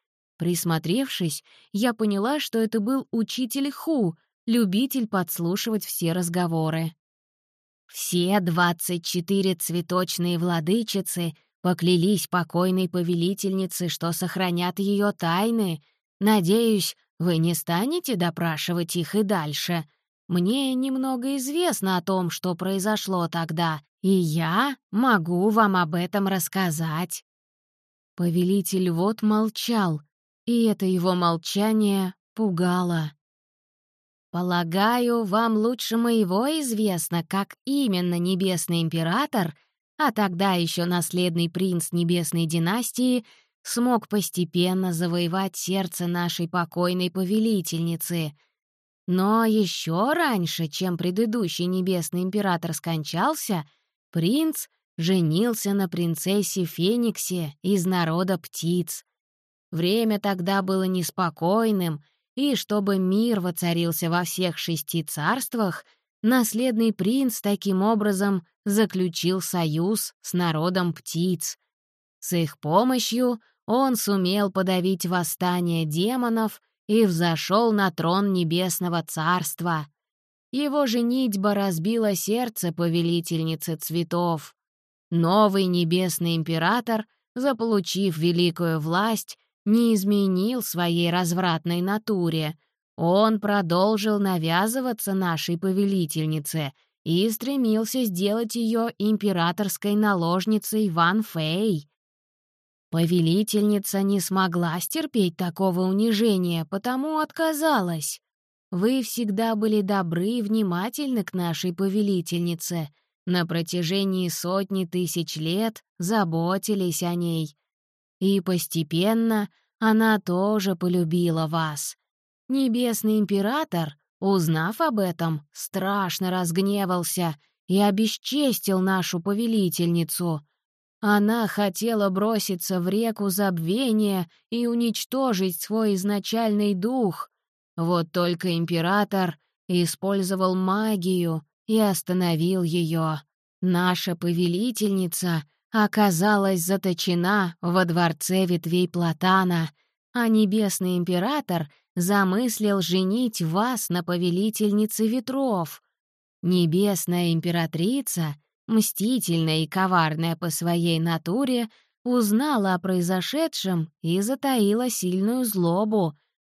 Присмотревшись, я поняла, что это был учитель Ху, любитель подслушивать все разговоры. Все двадцать четыре цветочные владычицы поклялись покойной повелительнице, что сохранят ее тайны. Надеюсь, вы не станете допрашивать их и дальше. Мне немного известно о том, что произошло тогда, и я могу вам об этом рассказать». Повелитель вот молчал, и это его молчание пугало. «Полагаю, вам лучше моего известно, как именно Небесный Император, а тогда еще наследный принц Небесной династии, смог постепенно завоевать сердце нашей покойной повелительницы. Но еще раньше, чем предыдущий Небесный Император скончался, принц женился на принцессе Фениксе из народа птиц. Время тогда было неспокойным, и чтобы мир воцарился во всех шести царствах, наследный принц таким образом заключил союз с народом птиц. С их помощью он сумел подавить восстание демонов и взошел на трон Небесного Царства. Его женитьба разбила сердце повелительницы цветов. Новый Небесный Император, заполучив великую власть, не изменил своей развратной натуре. Он продолжил навязываться нашей повелительнице и стремился сделать ее императорской наложницей Ван Фэй. Повелительница не смогла стерпеть такого унижения, потому отказалась. Вы всегда были добры и внимательны к нашей повелительнице. На протяжении сотни тысяч лет заботились о ней. И постепенно она тоже полюбила вас. Небесный император, узнав об этом, страшно разгневался и обесчестил нашу повелительницу. Она хотела броситься в реку забвения и уничтожить свой изначальный дух. Вот только император использовал магию и остановил ее. Наша повелительница оказалась заточена во дворце ветвей Платана, а небесный император замыслил женить вас на повелительнице ветров. Небесная императрица, мстительная и коварная по своей натуре, узнала о произошедшем и затаила сильную злобу.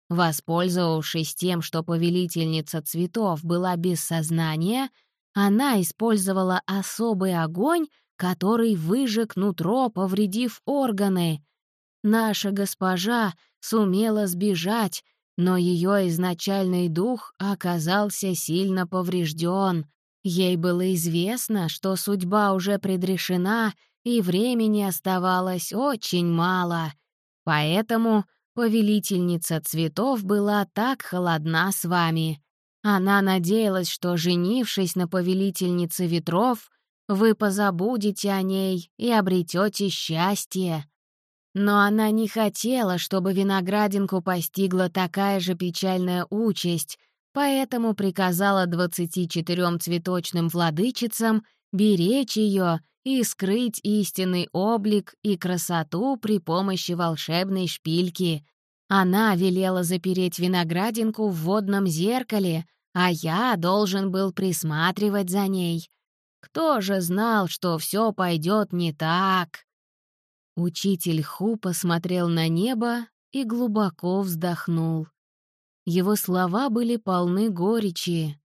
Воспользовавшись тем, что повелительница цветов была без сознания, она использовала особый огонь, который выжег нутро, повредив органы. Наша госпожа сумела сбежать, но ее изначальный дух оказался сильно поврежден. Ей было известно, что судьба уже предрешена, и времени оставалось очень мало. Поэтому повелительница цветов была так холодна с вами. Она надеялась, что, женившись на повелительнице ветров, вы позабудете о ней и обретете счастье. Но она не хотела, чтобы виноградинку постигла такая же печальная участь, поэтому приказала двадцати четырем цветочным владычицам беречь ее и скрыть истинный облик и красоту при помощи волшебной шпильки. Она велела запереть виноградинку в водном зеркале, а я должен был присматривать за ней. Кто же знал, что все пойдет не так? Учитель Ху посмотрел на небо и глубоко вздохнул. Его слова были полны горечи.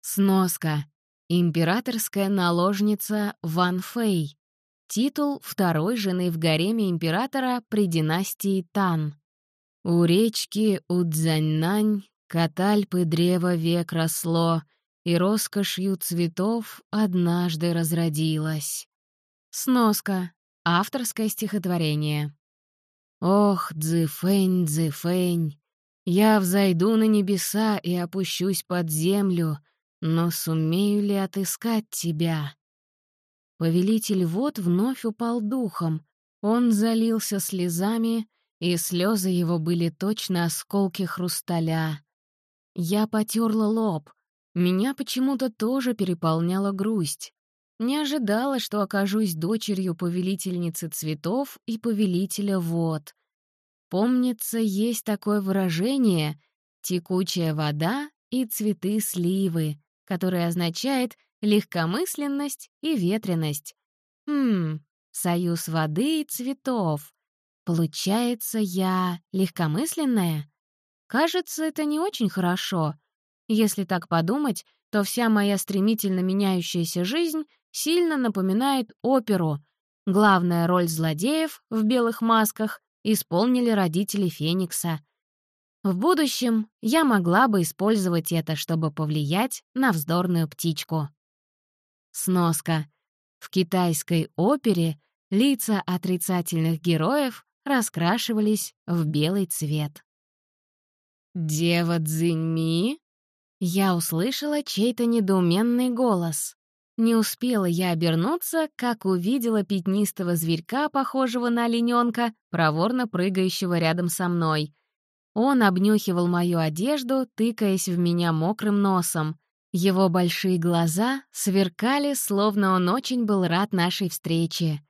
Сноска. Императорская наложница Ван Фэй. Титул второй жены в гареме императора при династии Тан. У речки Удзяньнань катальпы древо век росло, и роскошью цветов однажды разродилась. Сноска. Авторское стихотворение. «Ох, Цзэфэнь, Цзэфэнь, я взойду на небеса и опущусь под землю, но сумею ли отыскать тебя?» Повелитель вод вновь упал духом. Он залился слезами, и слезы его были точно осколки хрусталя. Я потерла лоб. Меня почему-то тоже переполняла грусть. Не ожидала, что окажусь дочерью повелительницы цветов и повелителя вод. Помнится, есть такое выражение «текучая вода и цветы сливы», которое означает легкомысленность и ветренность. Хм, союз воды и цветов. Получается, я легкомысленная? Кажется, это не очень хорошо. Если так подумать, то вся моя стремительно меняющаяся жизнь сильно напоминает оперу. Главная роль злодеев в белых масках исполнили родители Феникса. В будущем я могла бы использовать это, чтобы повлиять на вздорную птичку. Сноска. В китайской опере лица отрицательных героев раскрашивались в белый цвет. «Дева Цзиньми?» Я услышала чей-то недоуменный голос. Не успела я обернуться, как увидела пятнистого зверька, похожего на олененка, проворно прыгающего рядом со мной. Он обнюхивал мою одежду, тыкаясь в меня мокрым носом. Его большие глаза сверкали, словно он очень был рад нашей встрече.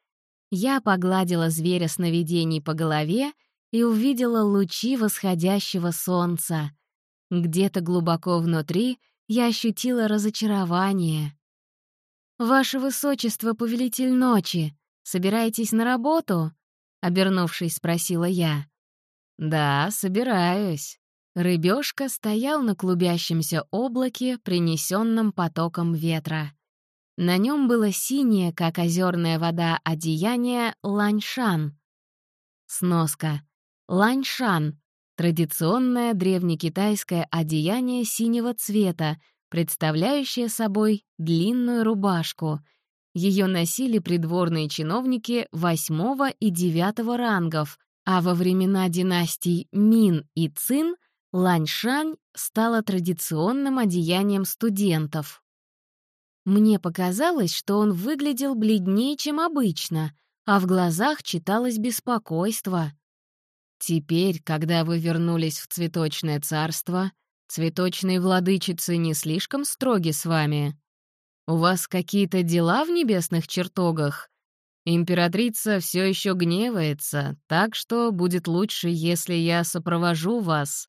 Я погладила зверя сновидений по голове и увидела лучи восходящего солнца. Где-то глубоко внутри я ощутила разочарование. «Ваше высочество, повелитель ночи, собираетесь на работу?» — обернувшись, спросила я. «Да, собираюсь». Рыбёшка стоял на клубящемся облаке, принесенном потоком ветра. На нем было синее, как озерная вода, одеяние ланьшан. Сноска. Ланьшан — традиционное древнекитайское одеяние синего цвета, представляющая собой длинную рубашку. Ее носили придворные чиновники восьмого и девятого рангов, а во времена династий Мин и Цин ланьшань стала традиционным одеянием студентов. Мне показалось, что он выглядел бледнее, чем обычно, а в глазах читалось беспокойство. «Теперь, когда вы вернулись в цветочное царство, Цветочные владычицы не слишком строги с вами? У вас какие-то дела в небесных чертогах? Императрица все еще гневается, так что будет лучше, если я сопровожу вас.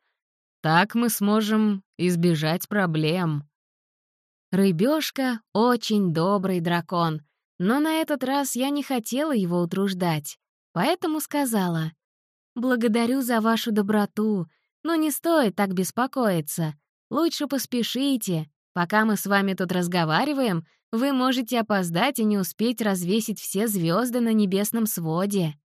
Так мы сможем избежать проблем. Рыбешка — очень добрый дракон, но на этот раз я не хотела его утруждать, поэтому сказала «Благодарю за вашу доброту, но не стоит так беспокоиться. Лучше поспешите. Пока мы с вами тут разговариваем, вы можете опоздать и не успеть развесить все звезды на небесном своде.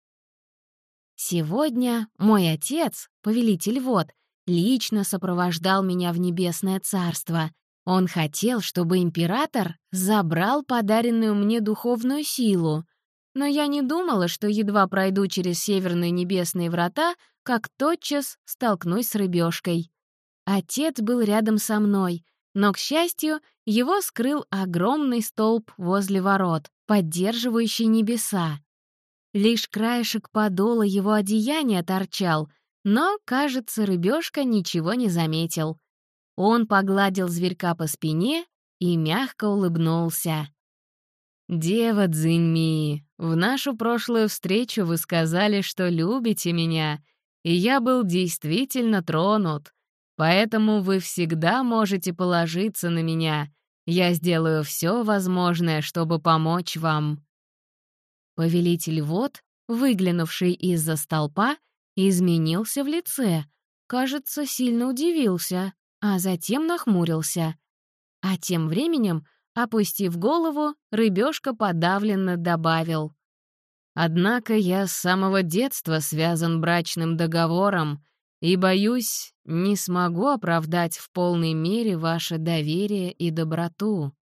Сегодня мой отец, повелитель вод, лично сопровождал меня в небесное царство. Он хотел, чтобы император забрал подаренную мне духовную силу. Но я не думала, что едва пройду через северные небесные врата, как тотчас столкнусь с рыбешкой. Отец был рядом со мной, но, к счастью, его скрыл огромный столб возле ворот, поддерживающий небеса. Лишь краешек подола его одеяния торчал, но, кажется, рыбешка ничего не заметил. Он погладил зверька по спине и мягко улыбнулся. «Дева Цзиньми, в нашу прошлую встречу вы сказали, что любите меня, и я был действительно тронут. Поэтому вы всегда можете положиться на меня. Я сделаю все возможное, чтобы помочь вам». Повелитель вод, выглянувший из-за столпа, изменился в лице. Кажется, сильно удивился, а затем нахмурился. А тем временем Опустив голову, рыбешка подавленно добавил. «Однако я с самого детства связан брачным договором и, боюсь, не смогу оправдать в полной мере ваше доверие и доброту».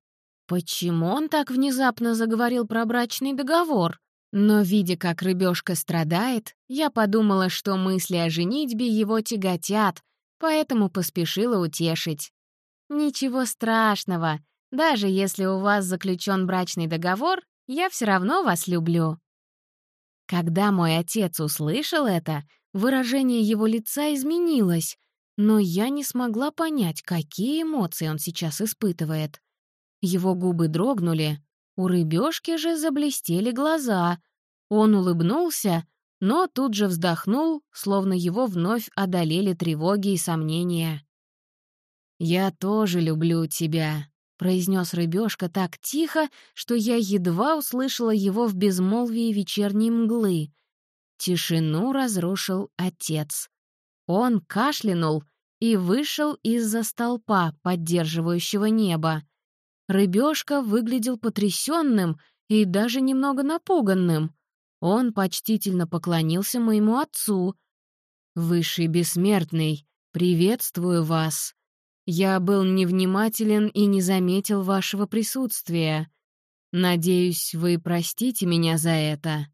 Почему он так внезапно заговорил про брачный договор? Но, видя, как рыбешка страдает, я подумала, что мысли о женитьбе его тяготят, поэтому поспешила утешить. «Ничего страшного. Даже если у вас заключен брачный договор, я все равно вас люблю». Когда мой отец услышал это, выражение его лица изменилось, но я не смогла понять, какие эмоции он сейчас испытывает. Его губы дрогнули, у рыбешки же заблестели глаза. Он улыбнулся, но тут же вздохнул, словно его вновь одолели тревоги и сомнения. «Я тоже люблю тебя», — произнес рыбешка так тихо, что я едва услышала его в безмолвии вечерней мглы. Тишину разрушил отец. Он кашлянул и вышел из-за столпа, поддерживающего небо. Рыбешка выглядел потрясенным и даже немного напуганным. Он почтительно поклонился моему отцу. «Высший бессмертный, приветствую вас!» Я был невнимателен и не заметил вашего присутствия. Надеюсь, вы простите меня за это».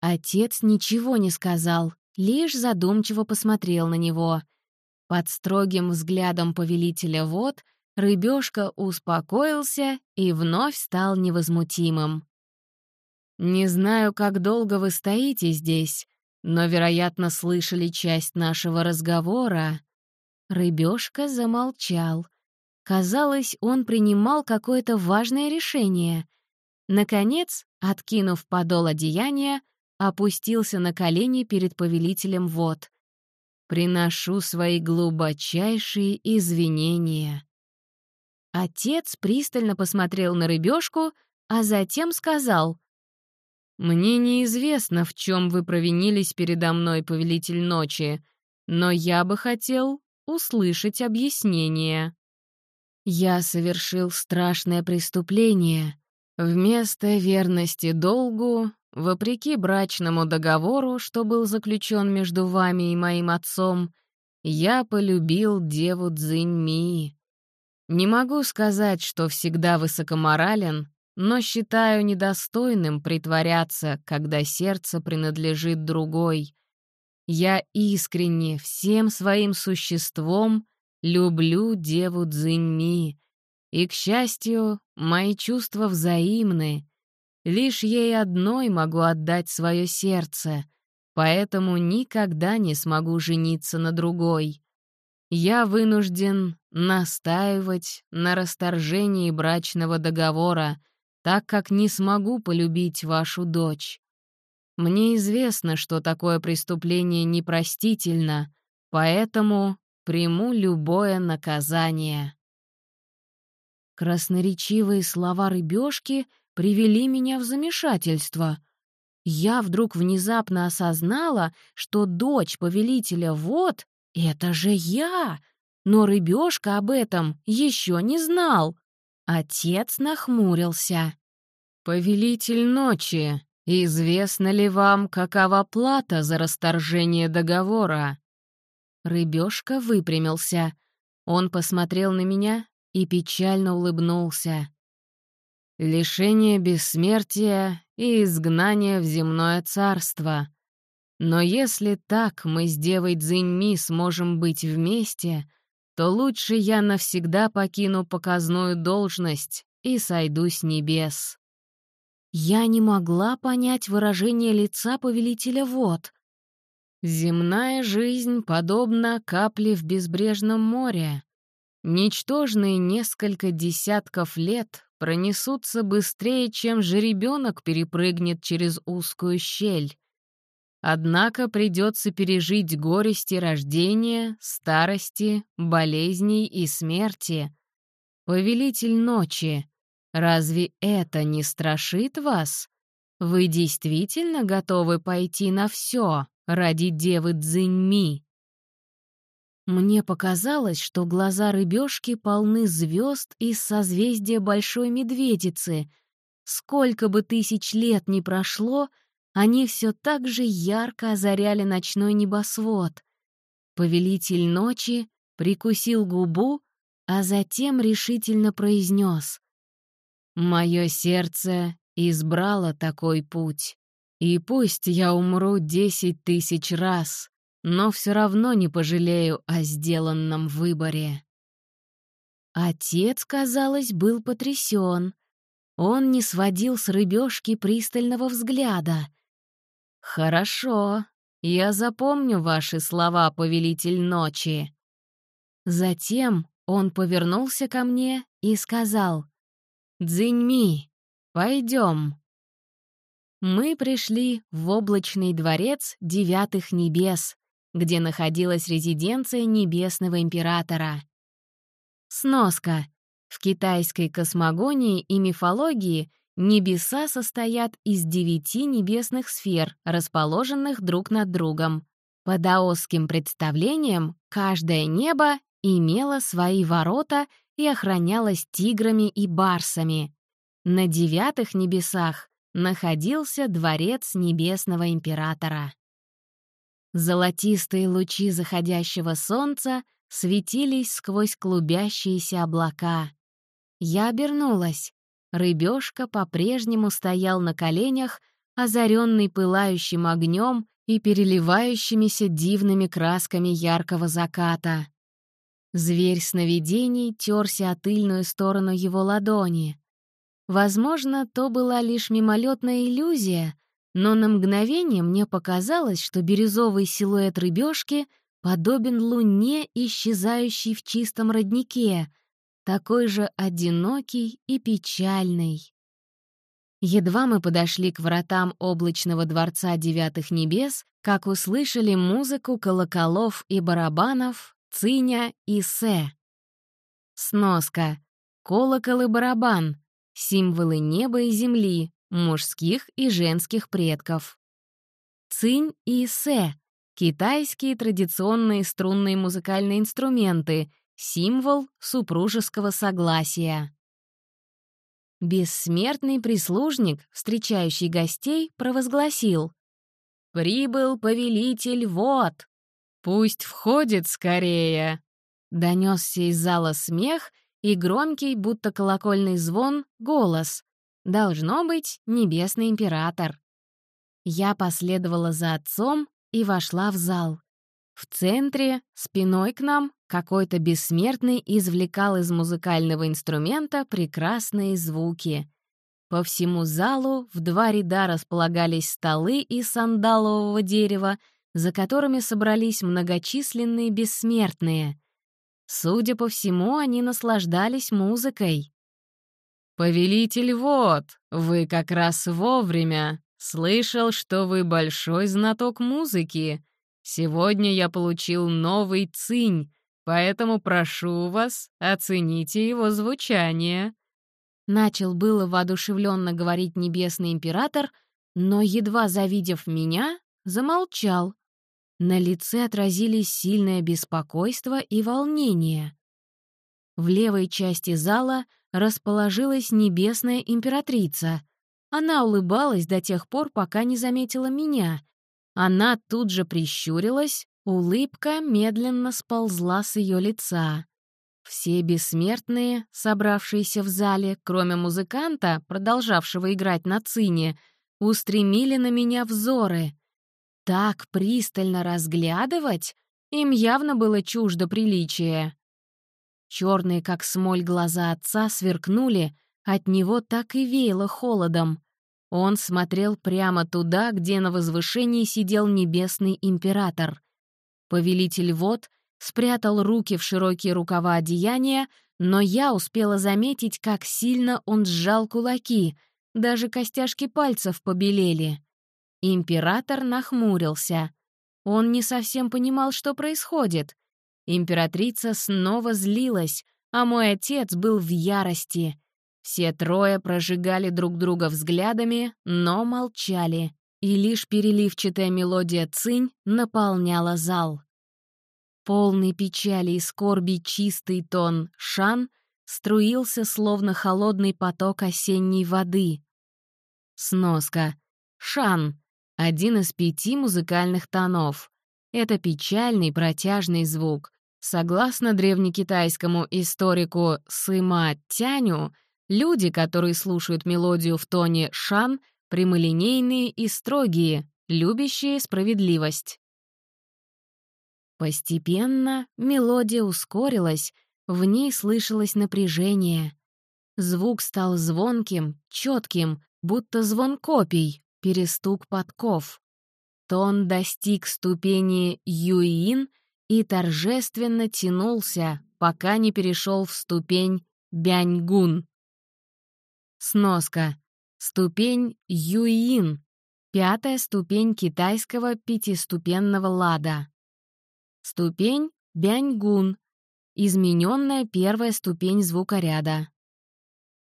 Отец ничего не сказал, лишь задумчиво посмотрел на него. Под строгим взглядом повелителя вод рыбешка успокоился и вновь стал невозмутимым. «Не знаю, как долго вы стоите здесь, но, вероятно, слышали часть нашего разговора. Рыбешка замолчал. Казалось, он принимал какое-то важное решение. Наконец, откинув подол одеяния, опустился на колени перед повелителем вод. «Приношу свои глубочайшие извинения». Отец пристально посмотрел на рыбешку, а затем сказал, «Мне неизвестно, в чем вы провинились передо мной, повелитель ночи, но я бы хотел услышать объяснение. Я совершил страшное преступление. Вместо верности долгу, вопреки брачному договору, что был заключен между вами и моим отцом, я полюбил деву Цзиньми. Не могу сказать, что всегда высокоморален, но считаю недостойным притворяться, когда сердце принадлежит другой. Я искренне, всем своим существом люблю деву Цзиньми. И, к счастью, мои чувства взаимны. Лишь ей одной могу отдать свое сердце, поэтому никогда не смогу жениться на другой. Я вынужден настаивать на расторжении брачного договора, так как не смогу полюбить вашу дочь. Мне известно, что такое преступление непростительно, поэтому приму любое наказание. Красноречивые слова рыбешки привели меня в замешательство. Я вдруг внезапно осознала, что дочь повелителя вот — это же я, но рыбешка об этом еще не знал. Отец нахмурился. «Повелитель ночи, «Известно ли вам, какова плата за расторжение договора?» Рыбешка выпрямился. Он посмотрел на меня и печально улыбнулся. «Лишение бессмертия и изгнание в земное царство. Но если так мы с девой Цзиньми сможем быть вместе, то лучше я навсегда покину показную должность и сойду с небес». Я не могла понять выражение лица повелителя вод. Земная жизнь подобна капле в безбрежном море. Ничтожные несколько десятков лет пронесутся быстрее, чем жеребенок перепрыгнет через узкую щель. Однако придется пережить горести рождения, старости, болезней и смерти. Повелитель ночи, разве это не страшит вас? Вы действительно готовы пойти на все ради девы Цзиньми? Мне показалось, что глаза рыбешки полны звезд из созвездия Большой Медведицы. Сколько бы тысяч лет ни прошло, они все так же ярко озаряли ночной небосвод. Повелитель ночи прикусил губу, а затем решительно произнес. «Мое сердце избрало такой путь, и пусть я умру десять тысяч раз, но все равно не пожалею о сделанном выборе». Отец, казалось, был потрясен. Он не сводил с рыбешки пристального взгляда — «Хорошо, я запомню ваши слова, повелитель ночи». Затем он повернулся ко мне и сказал, «Дзиньми, пойдем». Мы пришли в облачный дворец девятых небес, где находилась резиденция небесного императора. Сноска. В китайской космогонии и мифологии Небеса состоят из девяти небесных сфер, расположенных друг над другом. По даосским представлениям, каждое небо имело свои ворота и охранялось тиграми и барсами. На девятых небесах находился дворец небесного императора. Золотистые лучи заходящего солнца светились сквозь клубящиеся облака. Я обернулась. Рыбешка по-прежнему стоял на коленях, озаренный пылающим огнем и переливающимися дивными красками яркого заката. Зверь сновидений терся о тыльную сторону его ладони. Возможно, то была лишь мимолетная иллюзия, но на мгновение мне показалось, что бирюзовый силуэт рыбешки подобен луне, исчезающей в чистом роднике, такой же одинокий и печальный. Едва мы подошли к вратам облачного дворца девятых небес, как услышали музыку колоколов и барабанов, циня и се. Сноска. Колокол и барабан — символы неба и земли, мужских и женских предков. Цинь и се — китайские традиционные струнные музыкальные инструменты, Символ супружеского согласия. Бессмертный прислужник, встречающий гостей, провозгласил «Прибыл повелитель вот! Пусть входит скорее!» Донесся из зала смех и громкий, будто колокольный звон, голос. Должно быть, небесный император. Я последовала за отцом и вошла в зал. В центре, спиной к нам, какой-то бессмертный извлекал из музыкального инструмента прекрасные звуки. По всему залу в два ряда располагались столы из сандалового дерева, за которыми собрались многочисленные бессмертные. Судя по всему, они наслаждались музыкой. «Повелитель вот, вы как раз вовремя. Слышал, что вы большой знаток музыки», Сегодня я получил новый цинь, поэтому прошу вас, оцените его звучание». Начал было воодушевленно говорить небесный император, но, едва завидев меня, замолчал. На лице отразились сильное беспокойство и волнение. В левой части зала расположилась небесная императрица. Она улыбалась до тех пор, пока не заметила меня, она тут же прищурилась, улыбка медленно сползла с ее лица. Все бессмертные, собравшиеся в зале, кроме музыканта, продолжавшего играть на цине, устремили на меня взоры. Так пристально разглядывать им явно было чуждо приличия. Черные, как смоль, глаза отца сверкнули, от него так и веяло холодом. Он смотрел прямо туда, где на возвышении сидел небесный император. Повелитель вод спрятал руки в широкие рукава одеяния, но я успела заметить, как сильно он сжал кулаки, даже костяшки пальцев побелели. Император нахмурился. Он не совсем понимал, что происходит. Императрица снова злилась, а мой отец был в ярости. Все трое прожигали друг друга взглядами, но молчали, и лишь переливчатая мелодия цинь наполняла зал. Полный печали и скорби чистый тон «шан» струился, словно холодный поток осенней воды. Сноска. «Шан» — один из пяти музыкальных тонов. Это печальный протяжный звук. Согласно древнекитайскому историку Сыма Тяню, люди, которые слушают мелодию в тоне «шан», прямолинейные и строгие, любящие справедливость. Постепенно мелодия ускорилась, в ней слышалось напряжение. Звук стал звонким, четким, будто звон копий, перестук подков. Тон достиг ступени юин и торжественно тянулся, пока не перешел в ступень бяньгун. Сноска. Ступень юин. Пятая ступень китайского пятиступенного лада. Ступень — бяньгун, измененная первая ступень звукоряда.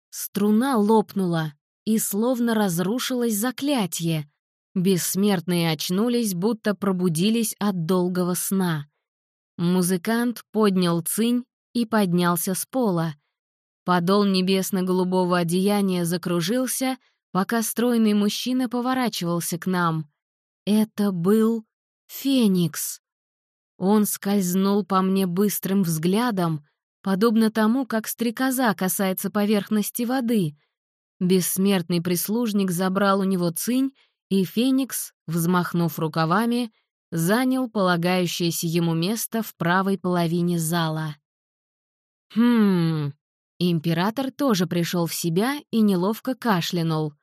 Струна лопнула, и словно разрушилось заклятие. Бессмертные очнулись, будто пробудились от долгого сна. Музыкант поднял цинь и поднялся с пола. Подол небесно-голубого одеяния закружился, пока стройный мужчина поворачивался к нам. Это был Феникс. Он скользнул по мне быстрым взглядом, подобно тому, как стрекоза касается поверхности воды. Бессмертный прислужник забрал у него цинь, и Феникс, взмахнув рукавами, занял полагающееся ему место в правой половине зала. «Хм...» Император тоже пришел в себя и неловко кашлянул.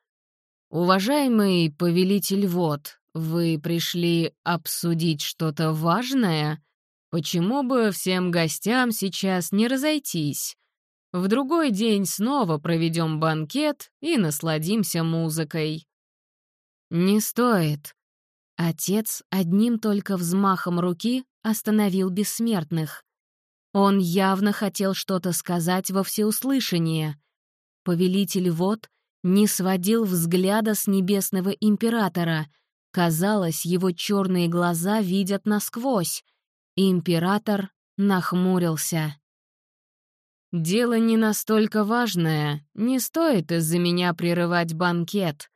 «Уважаемый повелитель вод, «Вы пришли обсудить что-то важное? Почему бы всем гостям сейчас не разойтись? В другой день снова проведем банкет и насладимся музыкой». «Не стоит». Отец одним только взмахом руки остановил бессмертных. Он явно хотел что-то сказать во всеуслышание. Повелитель вод не сводил взгляда с небесного императора — Казалось, его черные глаза видят насквозь. Император нахмурился. «Дело не настолько важное, не стоит из-за меня прерывать банкет.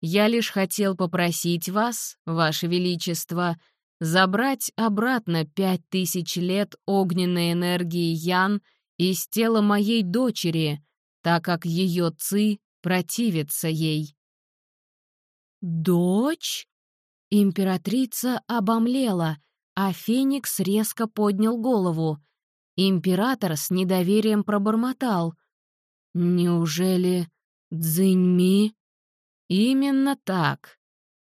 Я лишь хотел попросить вас, ваше величество, забрать обратно пять тысяч лет огненной энергии Ян из тела моей дочери, так как ее ци противится ей». «Дочь?» Императрица обомлела, а Феникс резко поднял голову. Император с недоверием пробормотал. «Неужели Цзиньми?» «Именно так».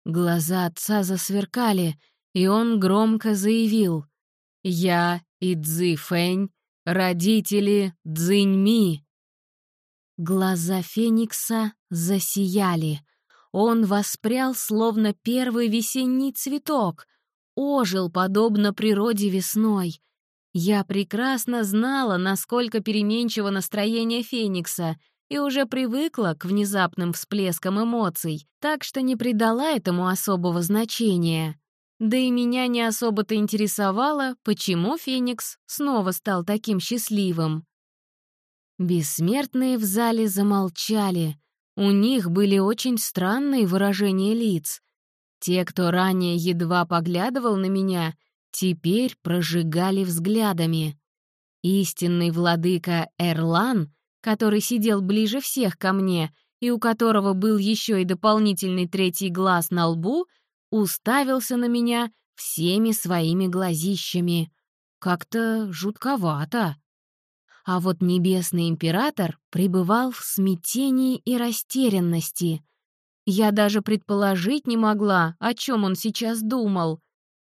Глаза отца засверкали, и он громко заявил. «Я и Цзи Фэнь — родители Цзиньми». Глаза Феникса засияли. Он воспрял, словно первый весенний цветок, ожил, подобно природе весной. Я прекрасно знала, насколько переменчиво настроение Феникса, и уже привыкла к внезапным всплескам эмоций, так что не придала этому особого значения. Да и меня не особо-то интересовало, почему Феникс снова стал таким счастливым. Бессмертные в зале замолчали — у них были очень странные выражения лиц. Те, кто ранее едва поглядывал на меня, теперь прожигали взглядами. Истинный владыка Эрлан, который сидел ближе всех ко мне и у которого был еще и дополнительный третий глаз на лбу, уставился на меня всеми своими глазищами. Как-то жутковато. А вот небесный император пребывал в смятении и растерянности. Я даже предположить не могла, о чем он сейчас думал.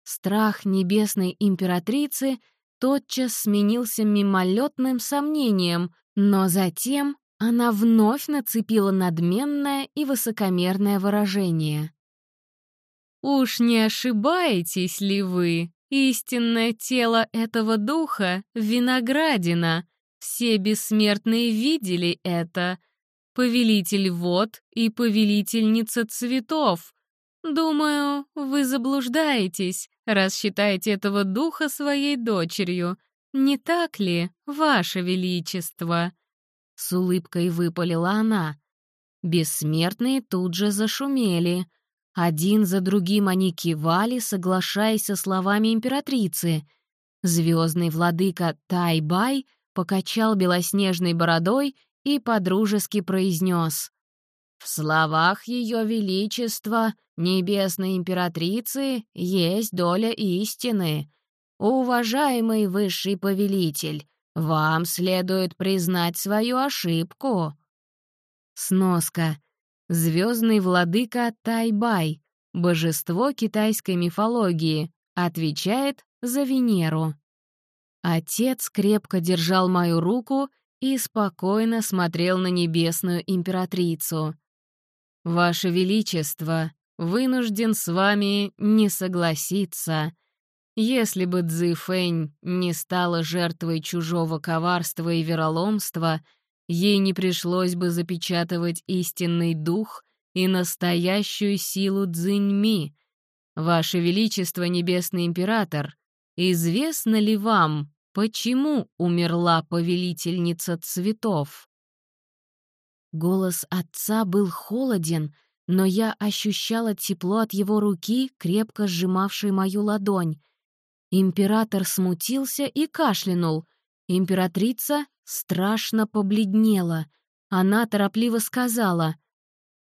Страх небесной императрицы тотчас сменился мимолетным сомнением, но затем она вновь нацепила надменное и высокомерное выражение. «Уж не ошибаетесь ли вы? Истинное тело этого духа — виноградина. Все бессмертные видели это. Повелитель вод и повелительница цветов. Думаю, вы заблуждаетесь, раз считаете этого духа своей дочерью. Не так ли, ваше величество?» С улыбкой выпалила она. Бессмертные тут же зашумели — один за другим они кивали, соглашаясь со словами императрицы. Звездный владыка Тайбай покачал белоснежной бородой и подружески произнес. «В словах Ее Величества, Небесной Императрицы, есть доля истины. Уважаемый Высший Повелитель, вам следует признать свою ошибку». Сноска — Звездный владыка Тайбай, божество китайской мифологии, отвечает за Венеру. Отец крепко держал мою руку и спокойно смотрел на небесную императрицу. «Ваше Величество, вынужден с вами не согласиться. Если бы Цзи Фэнь не стала жертвой чужого коварства и вероломства — Ей не пришлось бы запечатывать истинный дух и настоящую силу Цзиньми. Ваше Величество, Небесный Император, известно ли вам, почему умерла повелительница цветов? Голос отца был холоден, но я ощущала тепло от его руки, крепко сжимавшей мою ладонь. Император смутился и кашлянул. Императрица страшно побледнела. Она торопливо сказала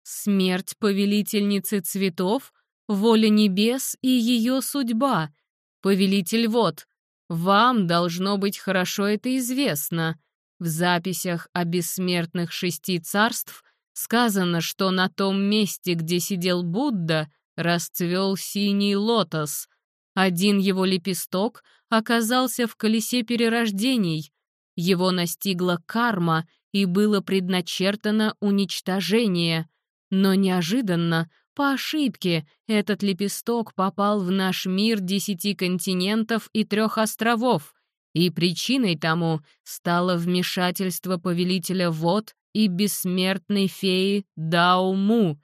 «Смерть повелительницы цветов, воля небес и ее судьба. Повелитель вод, вам должно быть хорошо это известно. В записях о бессмертных шести царств сказано, что на том месте, где сидел Будда, расцвел синий лотос. Один его лепесток оказался в колесе перерождений, его настигла карма и было предначертано уничтожение. Но неожиданно, по ошибке, этот лепесток попал в наш мир десяти континентов и трех островов, и причиной тому стало вмешательство повелителя вод и бессмертной феи Дауму.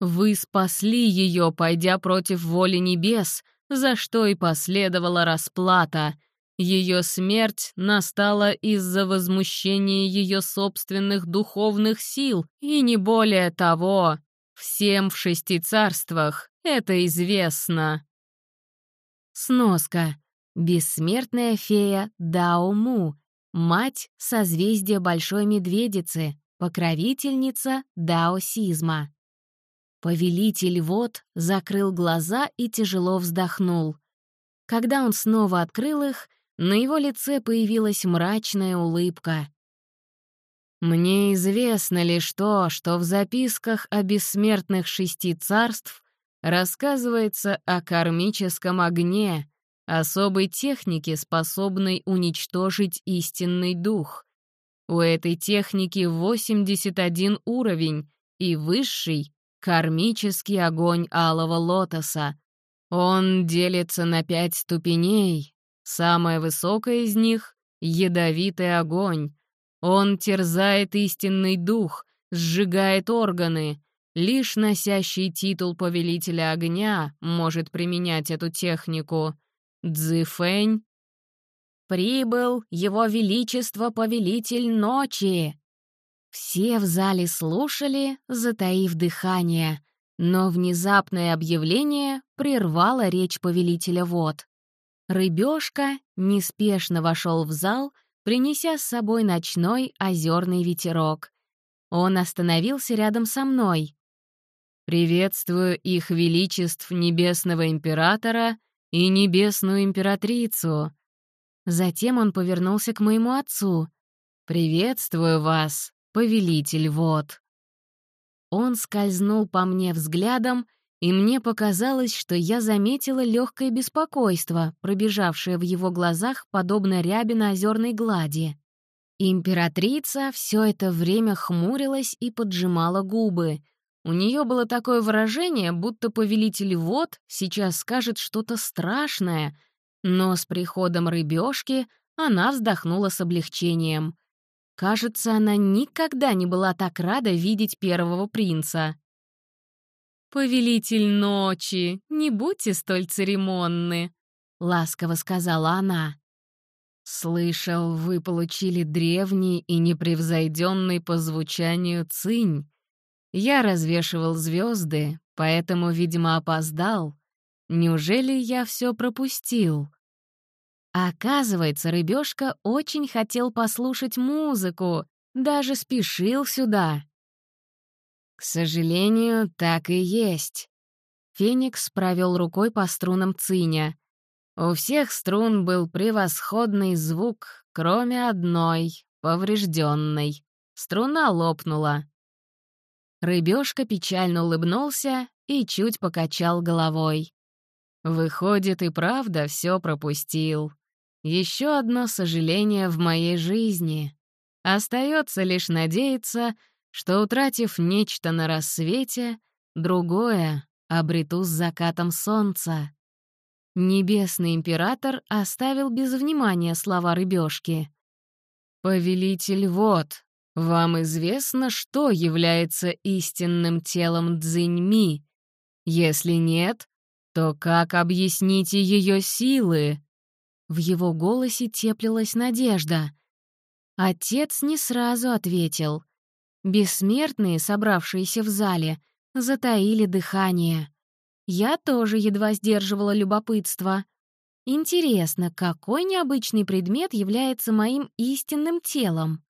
Вы спасли ее, пойдя против воли небес, за что и последовала расплата — ее смерть настала из-за возмущения ее собственных духовных сил, и не более того. Всем в шести царствах это известно. Сноска. Бессмертная фея Дауму, мать созвездия Большой Медведицы, покровительница даосизма. Повелитель вод закрыл глаза и тяжело вздохнул. Когда он снова открыл их, на его лице появилась мрачная улыбка. «Мне известно лишь то, что в записках о бессмертных шести царств рассказывается о кармическом огне, особой технике, способной уничтожить истинный дух. У этой техники 81 уровень и высший — кармический огонь алого лотоса. Он делится на пять ступеней, Самая высокая из них — ядовитый огонь. Он терзает истинный дух, сжигает органы. Лишь носящий титул повелителя огня может применять эту технику. Цзифэнь «Прибыл его величество повелитель ночи!» Все в зале слушали, затаив дыхание, но внезапное объявление прервало речь повелителя вод. Рыбешка неспешно вошел в зал, принеся с собой ночной озерный ветерок. Он остановился рядом со мной. «Приветствую их величеств Небесного Императора и Небесную Императрицу». Затем он повернулся к моему отцу. «Приветствую вас, повелитель вод». Он скользнул по мне взглядом и мне показалось, что я заметила легкое беспокойство, пробежавшее в его глазах, подобно ряби на озерной глади. Императрица все это время хмурилась и поджимала губы. У нее было такое выражение, будто повелитель вод сейчас скажет что-то страшное, но с приходом рыбешки она вздохнула с облегчением. Кажется, она никогда не была так рада видеть первого принца. «Повелитель ночи, не будьте столь церемонны», — ласково сказала она. «Слышал, вы получили древний и непревзойденный по звучанию цинь. Я развешивал звезды, поэтому, видимо, опоздал. Неужели я все пропустил?» Оказывается, рыбешка очень хотел послушать музыку, даже спешил сюда. «К сожалению, так и есть». Феникс провел рукой по струнам циня. У всех струн был превосходный звук, кроме одной, поврежденной. Струна лопнула. Рыбешка печально улыбнулся и чуть покачал головой. Выходит, и правда все пропустил. Еще одно сожаление в моей жизни. Остается лишь надеяться, что, утратив нечто на рассвете, другое обрету с закатом солнца. Небесный император оставил без внимания слова рыбешки. «Повелитель вод, вам известно, что является истинным телом Цзиньми? Если нет, то как объясните ее силы?» В его голосе теплилась надежда. Отец не сразу ответил — Бессмертные, собравшиеся в зале, затаили дыхание. Я тоже едва сдерживала любопытство. Интересно, какой необычный предмет является моим истинным телом?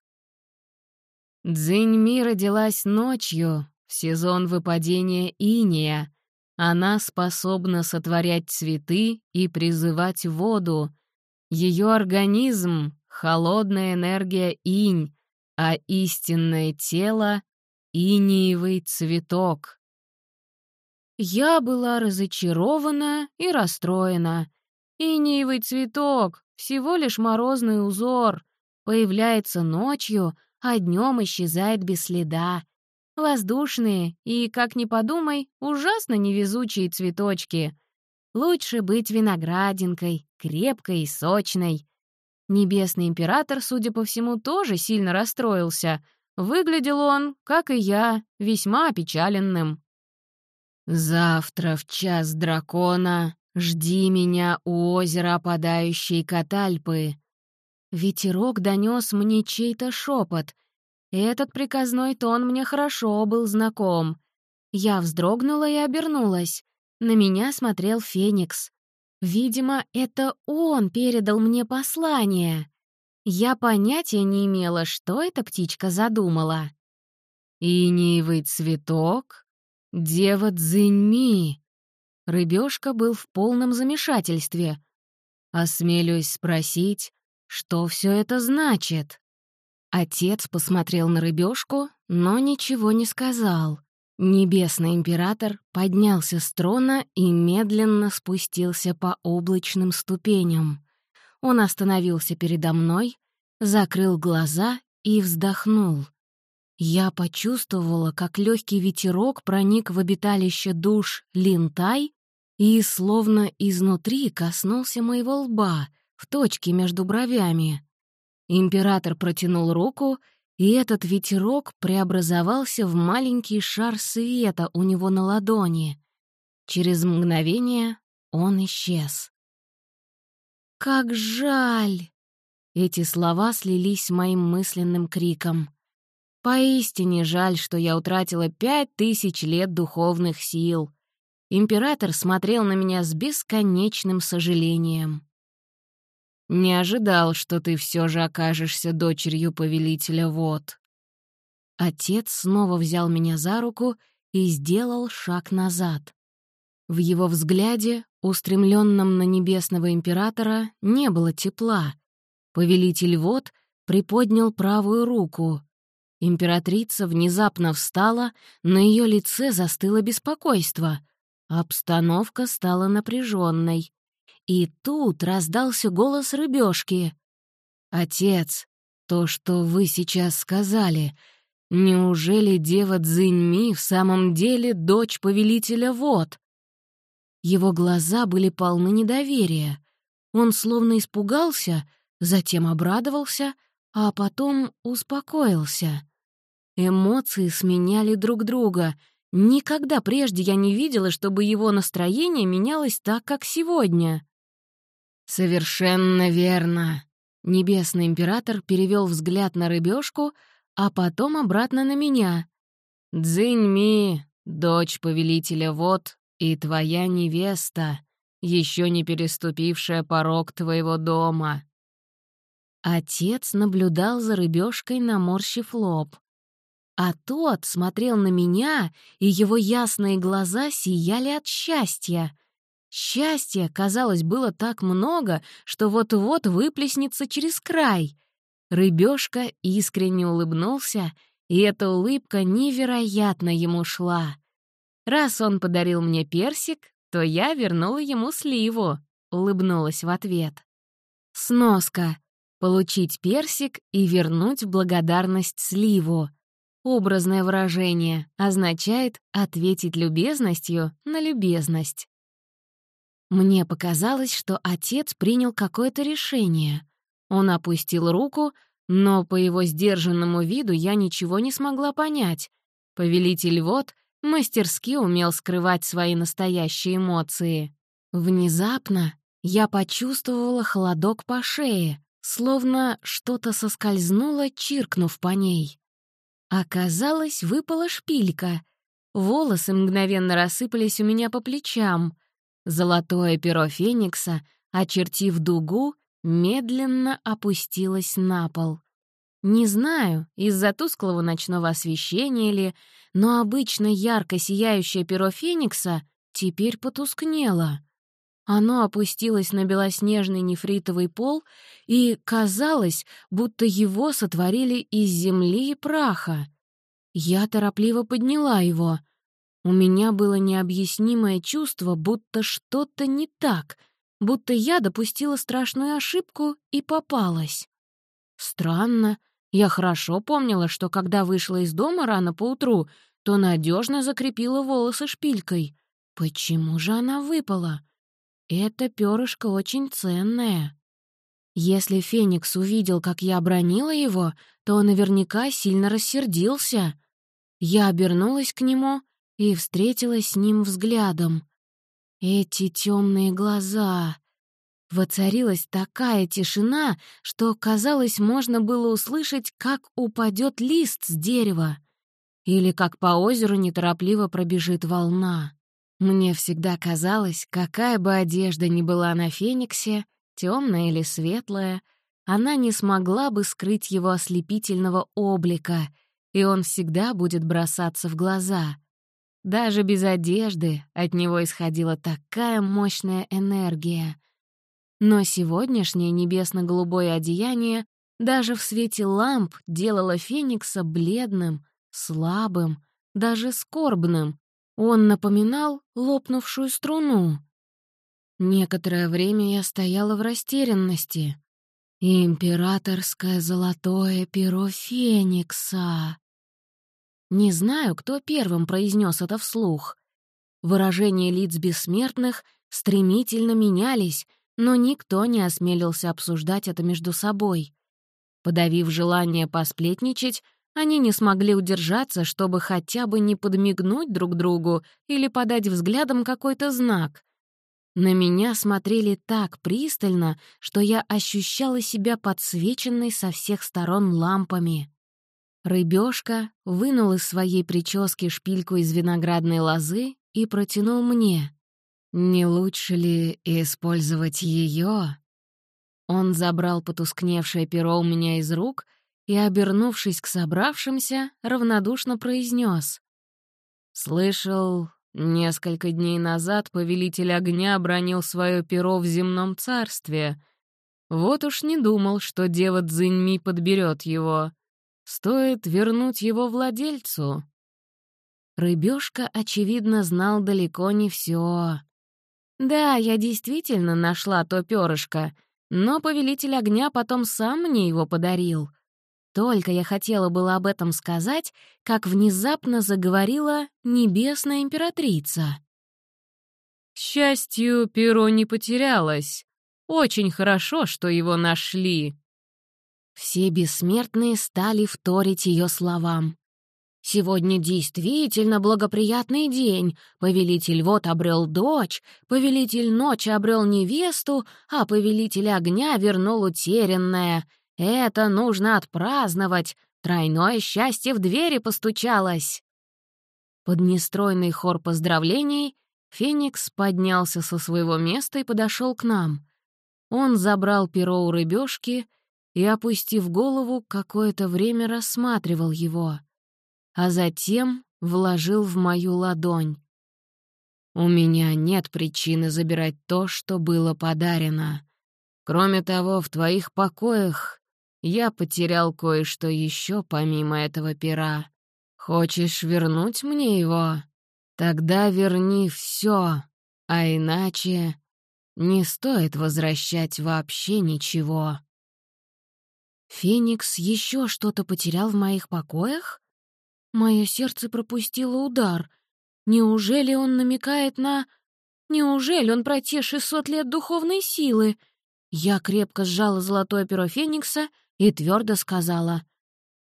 Дзиньми родилась ночью, в сезон выпадения иния. Она способна сотворять цветы и призывать воду. Ее организм — холодная энергия инь, а истинное тело — иниевый цветок. Я была разочарована и расстроена. Иниевый цветок — всего лишь морозный узор. Появляется ночью, а днем исчезает без следа. Воздушные и, как ни подумай, ужасно невезучие цветочки. Лучше быть виноградинкой, крепкой и сочной. Небесный император, судя по всему, тоже сильно расстроился. Выглядел он, как и я, весьма опечаленным. «Завтра в час дракона жди меня у озера опадающей Катальпы». Ветерок донес мне чей-то шепот. Этот приказной тон мне хорошо был знаком. Я вздрогнула и обернулась. На меня смотрел Феникс. Видимо, это он передал мне послание. Я понятия не имела, что эта птичка задумала. «Иниевый цветок? Дева Цзиньми!» Рыбешка был в полном замешательстве. Осмелюсь спросить, что все это значит? Отец посмотрел на рыбешку, но ничего не сказал. Небесный император поднялся с трона и медленно спустился по облачным ступеням. Он остановился передо мной, закрыл глаза и вздохнул. Я почувствовала, как легкий ветерок проник в обиталище душ Линтай и словно изнутри коснулся моего лба, в точке между бровями. Император протянул руку — и этот ветерок преобразовался в маленький шар света у него на ладони. Через мгновение он исчез. «Как жаль!» Эти слова слились с моим мысленным криком. Поистине жаль, что я утратила пять тысяч лет духовных сил. Император смотрел на меня с бесконечным сожалением. Не ожидал, что ты все же окажешься дочерью повелителя вод». Отец снова взял меня за руку и сделал шаг назад. В его взгляде, устремленном на небесного императора, не было тепла. Повелитель вод приподнял правую руку. Императрица внезапно встала, на ее лице застыло беспокойство. Обстановка стала напряженной. И тут раздался голос рыбешки. «Отец, то, что вы сейчас сказали, неужели дева Цзиньми в самом деле дочь повелителя вод?» Его глаза были полны недоверия. Он словно испугался, затем обрадовался, а потом успокоился. Эмоции сменяли друг друга. Никогда прежде я не видела, чтобы его настроение менялось так, как сегодня. «Совершенно верно», Небесный император перевел взгляд на рыбешку, а потом обратно на меня. «Дзиньми, дочь повелителя вод и твоя невеста, еще не переступившая порог твоего дома». Отец наблюдал за рыбешкой, наморщив лоб. А тот смотрел на меня, и его ясные глаза сияли от счастья. Счастья, казалось, было так много, что вот-вот выплеснется через край. Рыбешка искренне улыбнулся, и эта улыбка невероятно ему шла. Раз он подарил мне персик, то я вернула ему сливу, улыбнулась в ответ. Сноска. Получить персик и вернуть в благодарность сливу. Образное выражение означает ответить любезностью на любезность. Мне показалось, что отец принял какое-то решение. Он опустил руку, но по его сдержанному виду я ничего не смогла понять. Повелитель вод мастерски умел скрывать свои настоящие эмоции. Внезапно я почувствовала холодок по шее, словно что-то соскользнуло, чиркнув по ней. Оказалось, выпала шпилька. Волосы мгновенно рассыпались у меня по плечам. Золотое перо Феникса, очертив дугу, медленно опустилось на пол. Не знаю, из-за тусклого ночного освещения ли, но обычно ярко сияющее перо Феникса теперь потускнело. Оно опустилось на белоснежный нефритовый пол, и казалось, будто его сотворили из земли и праха. Я торопливо подняла его — у меня было необъяснимое чувство, будто что-то не так, будто я допустила страшную ошибку и попалась. Странно. Я хорошо помнила, что когда вышла из дома рано поутру, то надежно закрепила волосы шпилькой. Почему же она выпала? Это перышко очень ценное. Если Феникс увидел, как я обронила его, то наверняка сильно рассердился. Я обернулась к нему — и встретилась с ним взглядом. Эти темные глаза. Воцарилась такая тишина, что, казалось, можно было услышать, как упадет лист с дерева или как по озеру неторопливо пробежит волна. Мне всегда казалось, какая бы одежда ни была на Фениксе, темная или светлая, она не смогла бы скрыть его ослепительного облика, и он всегда будет бросаться в глаза. Даже без одежды от него исходила такая мощная энергия. Но сегодняшнее небесно-голубое одеяние даже в свете ламп делало Феникса бледным, слабым, даже скорбным. Он напоминал лопнувшую струну. Некоторое время я стояла в растерянности. «Императорское золотое перо Феникса!» Не знаю, кто первым произнес это вслух. Выражения лиц бессмертных стремительно менялись, но никто не осмелился обсуждать это между собой. Подавив желание посплетничать, они не смогли удержаться, чтобы хотя бы не подмигнуть друг другу или подать взглядом какой-то знак. На меня смотрели так пристально, что я ощущала себя подсвеченной со всех сторон лампами. Рыбешка вынул из своей прически шпильку из виноградной лозы и протянул мне. «Не лучше ли использовать ее? Он забрал потускневшее перо у меня из рук и, обернувшись к собравшимся, равнодушно произнес: «Слышал, несколько дней назад повелитель огня обронил свое перо в земном царстве. Вот уж не думал, что дева Цзиньми подберет его». Стоит вернуть его владельцу. Рыбешка, очевидно, знал далеко не все. Да, я действительно нашла то перышко, но повелитель огня потом сам мне его подарил. Только я хотела было об этом сказать, как внезапно заговорила небесная императрица. К счастью, перо не потерялось. Очень хорошо, что его нашли. Все бессмертные стали вторить ее словам. Сегодня действительно благоприятный день. Повелитель вот обрел дочь, повелитель ночи обрел невесту, а повелитель огня вернул утерянное. Это нужно отпраздновать. Тройное счастье в двери постучалось. Под нестройный хор поздравлений Феникс поднялся со своего места и подошел к нам. Он забрал перо у рыбешки и, опустив голову, какое-то время рассматривал его — а затем вложил в мою ладонь. «У меня нет причины забирать то, что было подарено. Кроме того, в твоих покоях я потерял кое-что еще помимо этого пера. Хочешь вернуть мне его? Тогда верни все, а иначе не стоит возвращать вообще ничего». «Феникс еще что-то потерял в моих покоях?» Мое сердце пропустило удар. Неужели он намекает на... Неужели он про те 600 лет духовной силы? Я крепко сжала золотое перо Феникса и твердо сказала.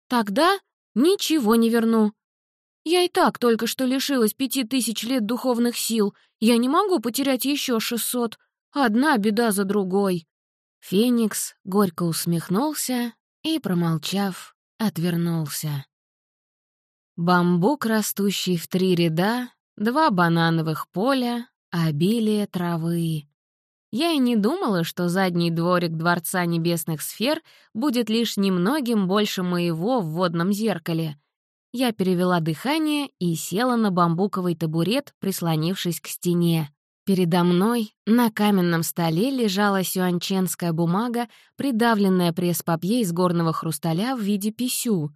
«Тогда ничего не верну. Я и так только что лишилась пяти тысяч лет духовных сил. Я не могу потерять еще шестьсот. Одна беда за другой». Феникс горько усмехнулся и, промолчав, отвернулся. Бамбук, растущий в три ряда, два банановых поля, обилие травы. Я и не думала, что задний дворик Дворца Небесных Сфер будет лишь немногим больше моего в водном зеркале. Я перевела дыхание и села на бамбуковый табурет, прислонившись к стене. Передо мной на каменном столе лежала сюанченская бумага, придавленная пресс-папье из горного хрусталя в виде писю.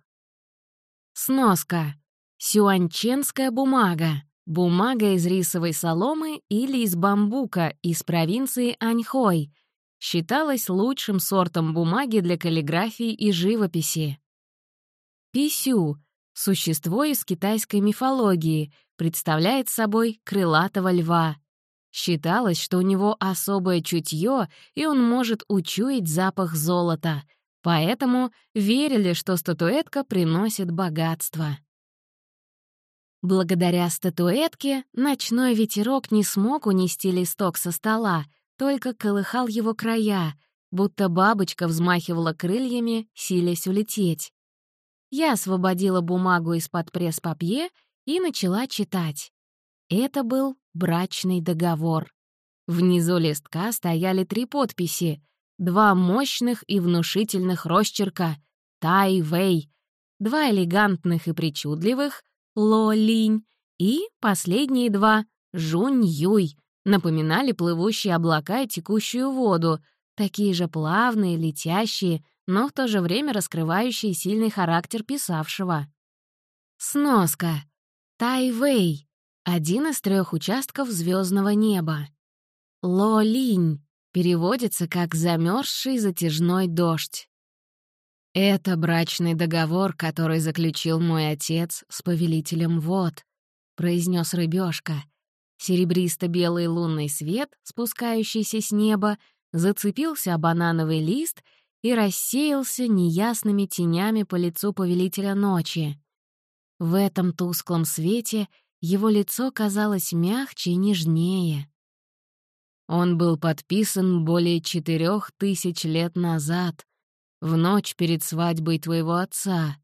Сноска. Сюанченская бумага. Бумага из рисовой соломы или из бамбука из провинции Аньхой. Считалась лучшим сортом бумаги для каллиграфии и живописи. Писю — существо из китайской мифологии, представляет собой крылатого льва. Считалось, что у него особое чутье, и он может учуять запах золота — Поэтому верили, что статуэтка приносит богатство. Благодаря статуэтке ночной ветерок не смог унести листок со стола, только колыхал его края, будто бабочка взмахивала крыльями, силясь улететь. Я освободила бумагу из-под пресс-папье и начала читать. Это был брачный договор. Внизу листка стояли три подписи — два мощных и внушительных росчерка «Тай Вэй», два элегантных и причудливых «Ло Линь» и последние два «Жунь Юй» напоминали плывущие облака и текущую воду, такие же плавные, летящие, но в то же время раскрывающие сильный характер писавшего. Сноска. Тайвей — один из трех участков звездного неба. Ло-линь переводится как «замерзший затяжной дождь». Это брачный договор, который заключил мой отец с повелителем вод, произнес рыбешка. Серебристо-белый лунный свет, спускающийся с неба, зацепился о банановый лист и рассеялся неясными тенями по лицу повелителя ночи. В этом тусклом свете его лицо казалось мягче и нежнее. Он был подписан более четырех тысяч лет назад, в ночь перед свадьбой твоего отца.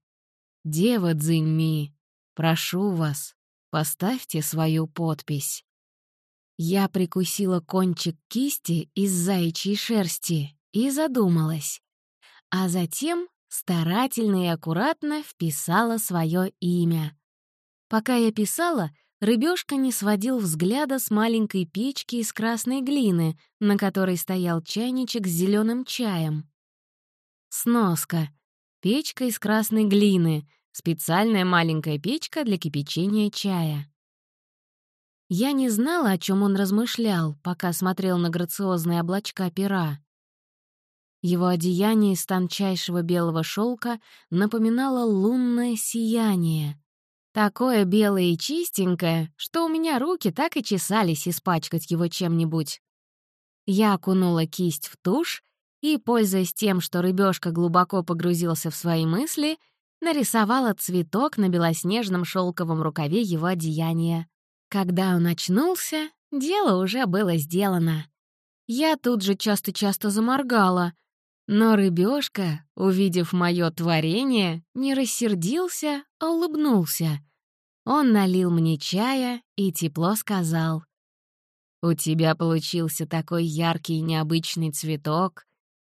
Дева Цзиньми, прошу вас, поставьте свою подпись. Я прикусила кончик кисти из заячьей шерсти и задумалась. А затем старательно и аккуратно вписала свое имя. Пока я писала, Рыбешка не сводил взгляда с маленькой печки из красной глины, на которой стоял чайничек с зеленым чаем. Сноска. Печка из красной глины. специальная маленькая печка для кипячения чая. Я не знала, о чем он размышлял, пока смотрел на грациозные облачка пера. Его одеяние из тончайшего белого шелка напоминало лунное сияние. Такое белое и чистенькое, что у меня руки так и чесались испачкать его чем-нибудь. Я окунула кисть в тушь и, пользуясь тем, что рыбешка глубоко погрузился в свои мысли, нарисовала цветок на белоснежном шелковом рукаве его одеяния. Когда он очнулся, дело уже было сделано. Я тут же часто-часто заморгала, но рыбешка, увидев мое творение, не рассердился, а улыбнулся. Он налил мне чая и тепло сказал. «У тебя получился такой яркий и необычный цветок.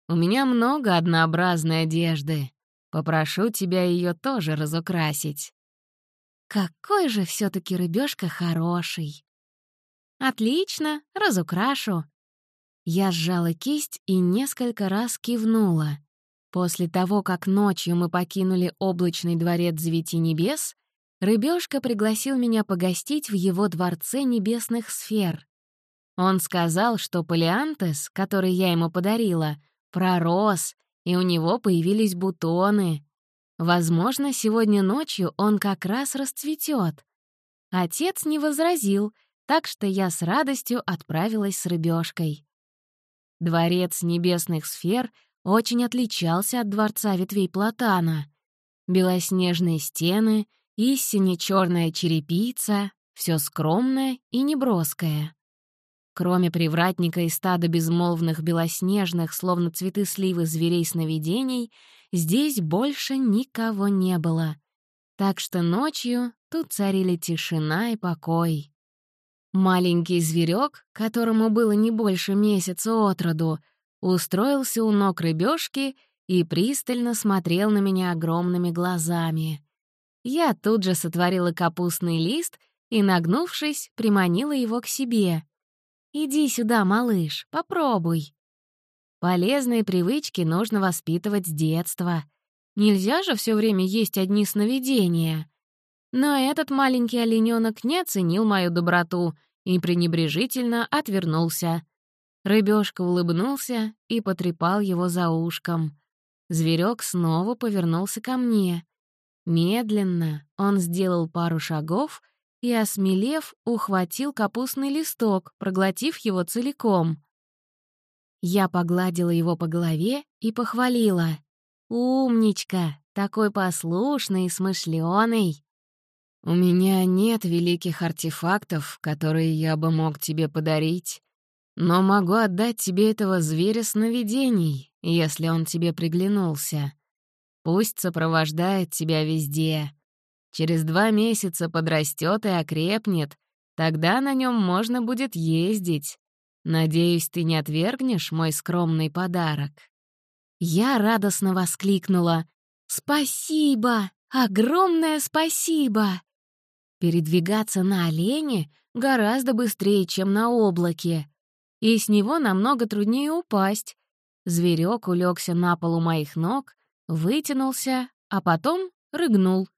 У меня много однообразной одежды. Попрошу тебя ее тоже разукрасить». Какой же все таки рыбешка хороший! «Отлично, разукрашу», я сжала кисть и несколько раз кивнула. После того, как ночью мы покинули облачный дворец Девяти Небес, Рыбёшка пригласил меня погостить в его дворце небесных сфер. Он сказал, что Палеантес, который я ему подарила, пророс, и у него появились бутоны. Возможно, сегодня ночью он как раз расцветет. Отец не возразил, так что я с радостью отправилась с рыбёшкой. Дворец небесных сфер очень отличался от дворца ветвей Платана. Белоснежные стены, истине черная черепица, все скромное и неброское. Кроме привратника и стада безмолвных белоснежных, словно цветы сливы зверей сновидений, здесь больше никого не было. Так что ночью тут царили тишина и покой. Маленький зверек, которому было не больше месяца от роду, устроился у ног рыбешки и пристально смотрел на меня огромными глазами. Я тут же сотворила капустный лист и, нагнувшись, приманила его к себе. «Иди сюда, малыш, попробуй». Полезные привычки нужно воспитывать с детства. Нельзя же все время есть одни сновидения. Но этот маленький олененок не оценил мою доброту и пренебрежительно отвернулся. Рыбешка улыбнулся и потрепал его за ушком. Зверек снова повернулся ко мне. Медленно он сделал пару шагов и, осмелев, ухватил капустный листок, проглотив его целиком. Я погладила его по голове и похвалила. «Умничка, такой послушный и смышлёный!» «У меня нет великих артефактов, которые я бы мог тебе подарить, но могу отдать тебе этого зверя сновидений, если он тебе приглянулся. Пусть сопровождает тебя везде. Через два месяца подрастет и окрепнет, тогда на нем можно будет ездить. Надеюсь, ты не отвергнешь мой скромный подарок». Я радостно воскликнула. «Спасибо! Огромное спасибо!» Передвигаться на олене гораздо быстрее, чем на облаке. И с него намного труднее упасть. Зверек улегся на полу моих ног, вытянулся, а потом рыгнул.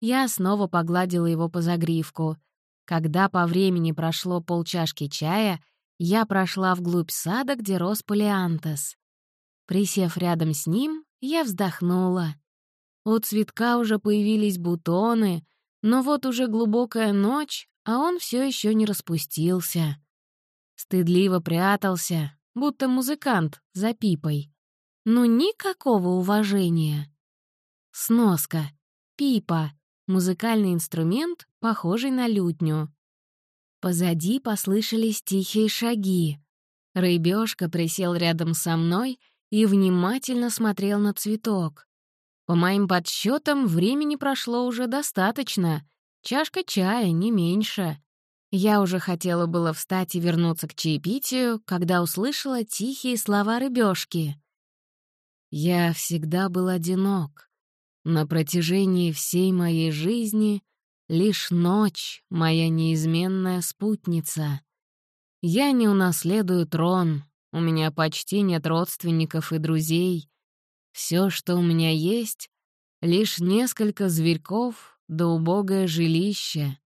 Я снова погладила его по загривку. Когда по времени прошло полчашки чая, я прошла вглубь сада, где рос полиантес. Присев рядом с ним, я вздохнула. У цветка уже появились бутоны, но вот уже глубокая ночь, а он все еще не распустился. Стыдливо прятался, будто музыкант за пипой. Ну, никакого уважения. Сноска. Пипа. Музыкальный инструмент, похожий на лютню. Позади послышались тихие шаги. Рыбёшка присел рядом со мной и внимательно смотрел на цветок. По моим подсчетам, времени прошло уже достаточно. Чашка чая, не меньше. Я уже хотела было встать и вернуться к чаепитию, когда услышала тихие слова рыбешки. «Я всегда был одинок. На протяжении всей моей жизни лишь ночь — моя неизменная спутница. Я не унаследую трон, у меня почти нет родственников и друзей. Все, что у меня есть, Лишь несколько зверьков да убогое жилище.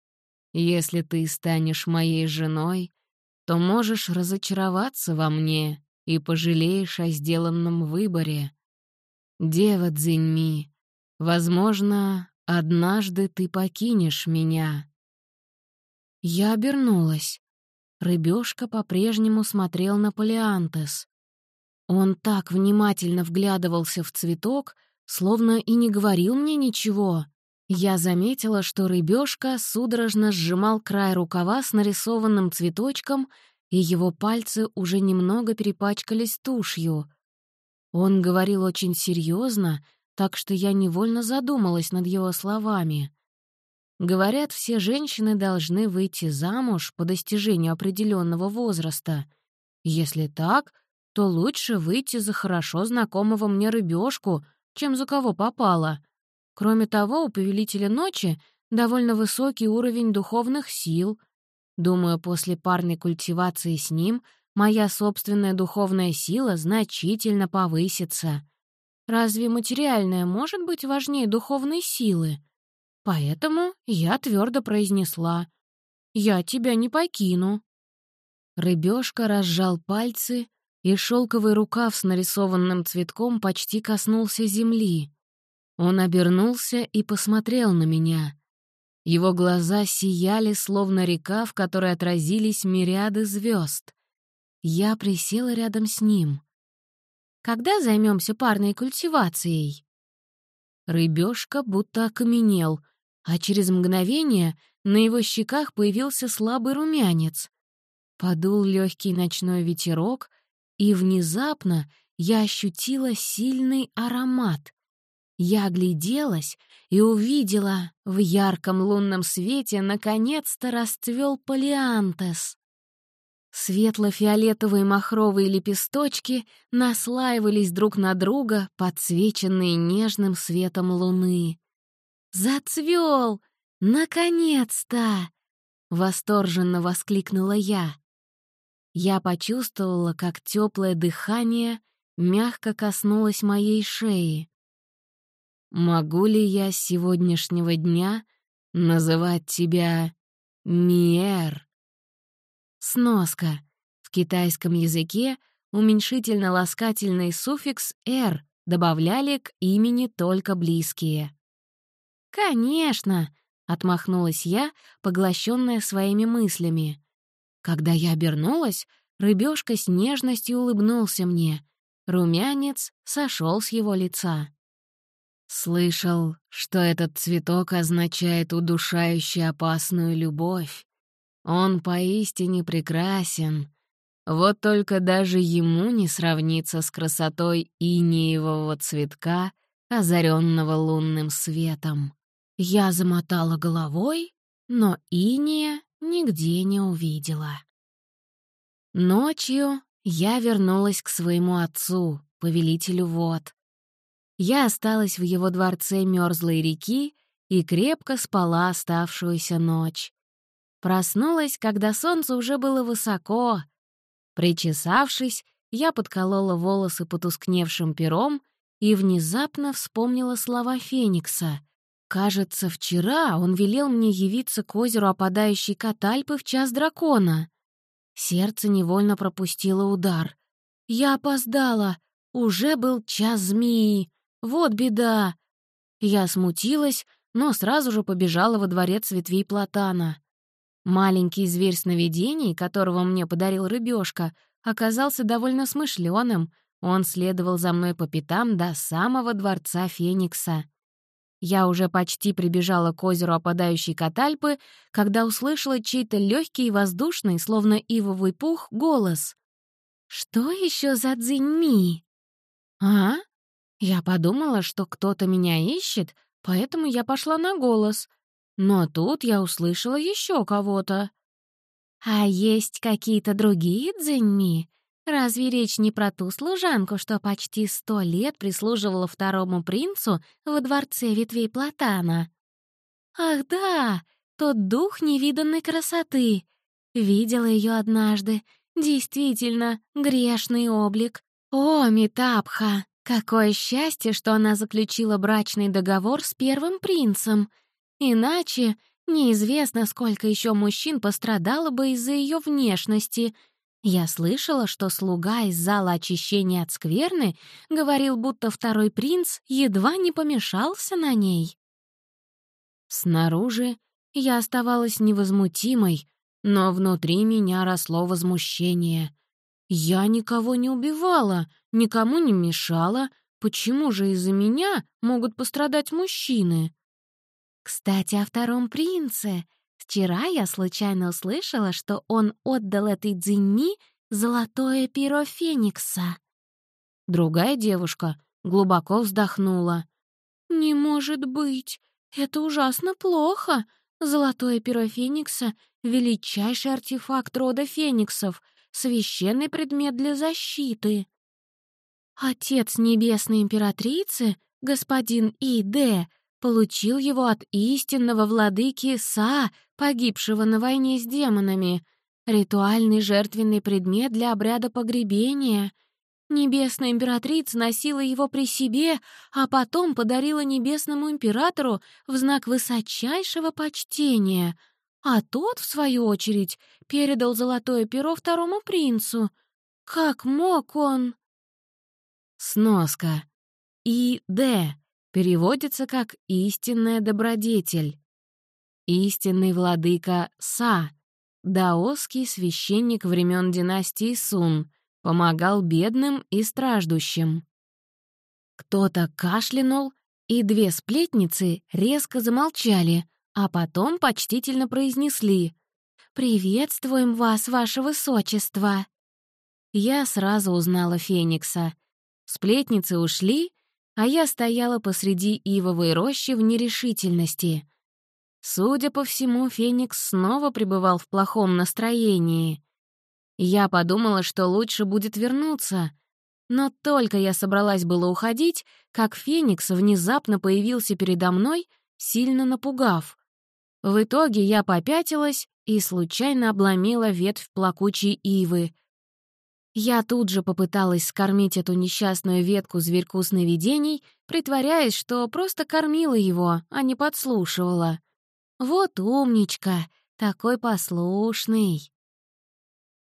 Если ты станешь моей женой, то можешь разочароваться во мне и пожалеешь о сделанном выборе. Дева Цзиньми, возможно, однажды ты покинешь меня». Я обернулась. Рыбёшка по-прежнему смотрел на Полиантес. Он так внимательно вглядывался в цветок, словно и не говорил мне ничего. Я заметила, что рыбешка судорожно сжимал край рукава с нарисованным цветочком, и его пальцы уже немного перепачкались тушью. Он говорил очень серьезно, так что я невольно задумалась над его словами. Говорят, все женщины должны выйти замуж по достижению определенного возраста. Если так, то лучше выйти за хорошо знакомого мне рыбешку, чем за кого попало. Кроме того, у Повелителя Ночи довольно высокий уровень духовных сил. Думаю, после парной культивации с ним моя собственная духовная сила значительно повысится. Разве материальное может быть важнее духовной силы? Поэтому я твердо произнесла «Я тебя не покину». Рыбешка разжал пальцы, и шелковый рукав с нарисованным цветком почти коснулся земли. Он обернулся и посмотрел на меня. Его глаза сияли, словно река, в которой отразились мириады звезд. Я присела рядом с ним. «Когда займемся парной культивацией?» Рыбешка будто окаменел, а через мгновение на его щеках появился слабый румянец. Подул легкий ночной ветерок, и внезапно я ощутила сильный аромат. Я огляделась и увидела, в ярком лунном свете наконец-то расцвел полиантес. Светло-фиолетовые махровые лепесточки наслаивались друг на друга, подсвеченные нежным светом луны. «Зацвел! Наконец-то!» — восторженно воскликнула я. Я почувствовала, как теплое дыхание мягко коснулось моей шеи. Могу ли я с сегодняшнего дня называть тебя Миэр? Сноска. В китайском языке уменьшительно-ласкательный суффикс «р» добавляли к имени только близкие. «Конечно!» — отмахнулась я, поглощенная своими мыслями. Когда я обернулась, рыбешка с нежностью улыбнулся мне. Румянец сошел с его лица. Слышал, что этот цветок означает удушающую опасную любовь. Он поистине прекрасен. Вот только даже ему не сравнится с красотой инеевого цветка, озаренного лунным светом. Я замотала головой, но иния нигде не увидела. Ночью я вернулась к своему отцу, повелителю вод. Я осталась в его дворце мерзлой реки и крепко спала оставшуюся ночь. Проснулась, когда солнце уже было высоко. Причесавшись, я подколола волосы потускневшим пером и внезапно вспомнила слова Феникса. Кажется, вчера он велел мне явиться к озеру опадающей Катальпы в час дракона. Сердце невольно пропустило удар. Я опоздала. Уже был час змеи. Вот беда. Я смутилась, но сразу же побежала во дворец ветвей платана. Маленький зверь сновидений, которого мне подарил рыбешка, оказался довольно смышленым. Он следовал за мной по пятам до самого дворца Феникса. Я уже почти прибежала к озеру опадающей Катальпы, когда услышала чей-то легкий и воздушный, словно ивовый пух, голос. «Что еще за дзиньми?» «А?» Я подумала, что кто-то меня ищет, поэтому я пошла на голос. Но тут я услышала еще кого-то. «А есть какие-то другие дзиньми? Разве речь не про ту служанку, что почти сто лет прислуживала второму принцу во дворце ветвей Платана?» «Ах да, тот дух невиданной красоты. Видела ее однажды. Действительно, грешный облик. О, Митапха, Какое счастье, что она заключила брачный договор с первым принцем. Иначе неизвестно, сколько еще мужчин пострадало бы из-за ее внешности. Я слышала, что слуга из зала очищения от скверны говорил, будто второй принц едва не помешался на ней. Снаружи я оставалась невозмутимой, но внутри меня росло возмущение. Я никого не убивала, никому не мешала. Почему же из-за меня могут пострадать мужчины? Кстати, о втором принце. Вчера я случайно услышала, что он отдал этой Дзиньми золотое перо Феникса. Другая девушка глубоко вздохнула. «Не может быть! Это ужасно плохо! Золотое перо Феникса — величайший артефакт рода Фениксов — священный предмет для защиты. Отец небесной императрицы, господин И.Д., получил его от истинного владыки Са, погибшего на войне с демонами. Ритуальный жертвенный предмет для обряда погребения. Небесная императрица носила его при себе, а потом подарила небесному императору в знак высочайшего почтения — а тот, в свою очередь, передал золотое перо второму принцу. Как мог он? Сноска. И. Д. переводится как «истинная добродетель». Истинный владыка Са, даосский священник времен династии Сун, помогал бедным и страждущим. Кто-то кашлянул, и две сплетницы резко замолчали — а потом почтительно произнесли «Приветствуем вас, ваше высочество!» Я сразу узнала Феникса. Сплетницы ушли, а я стояла посреди ивовой рощи в нерешительности. Судя по всему, Феникс снова пребывал в плохом настроении. Я подумала, что лучше будет вернуться, но только я собралась было уходить, как Феникс внезапно появился передо мной, сильно напугав. В итоге я попятилась и случайно обломила ветвь плакучей ивы. Я тут же попыталась скормить эту несчастную ветку зверьку сновидений, притворяясь, что просто кормила его, а не подслушивала. Вот умничка, такой послушный.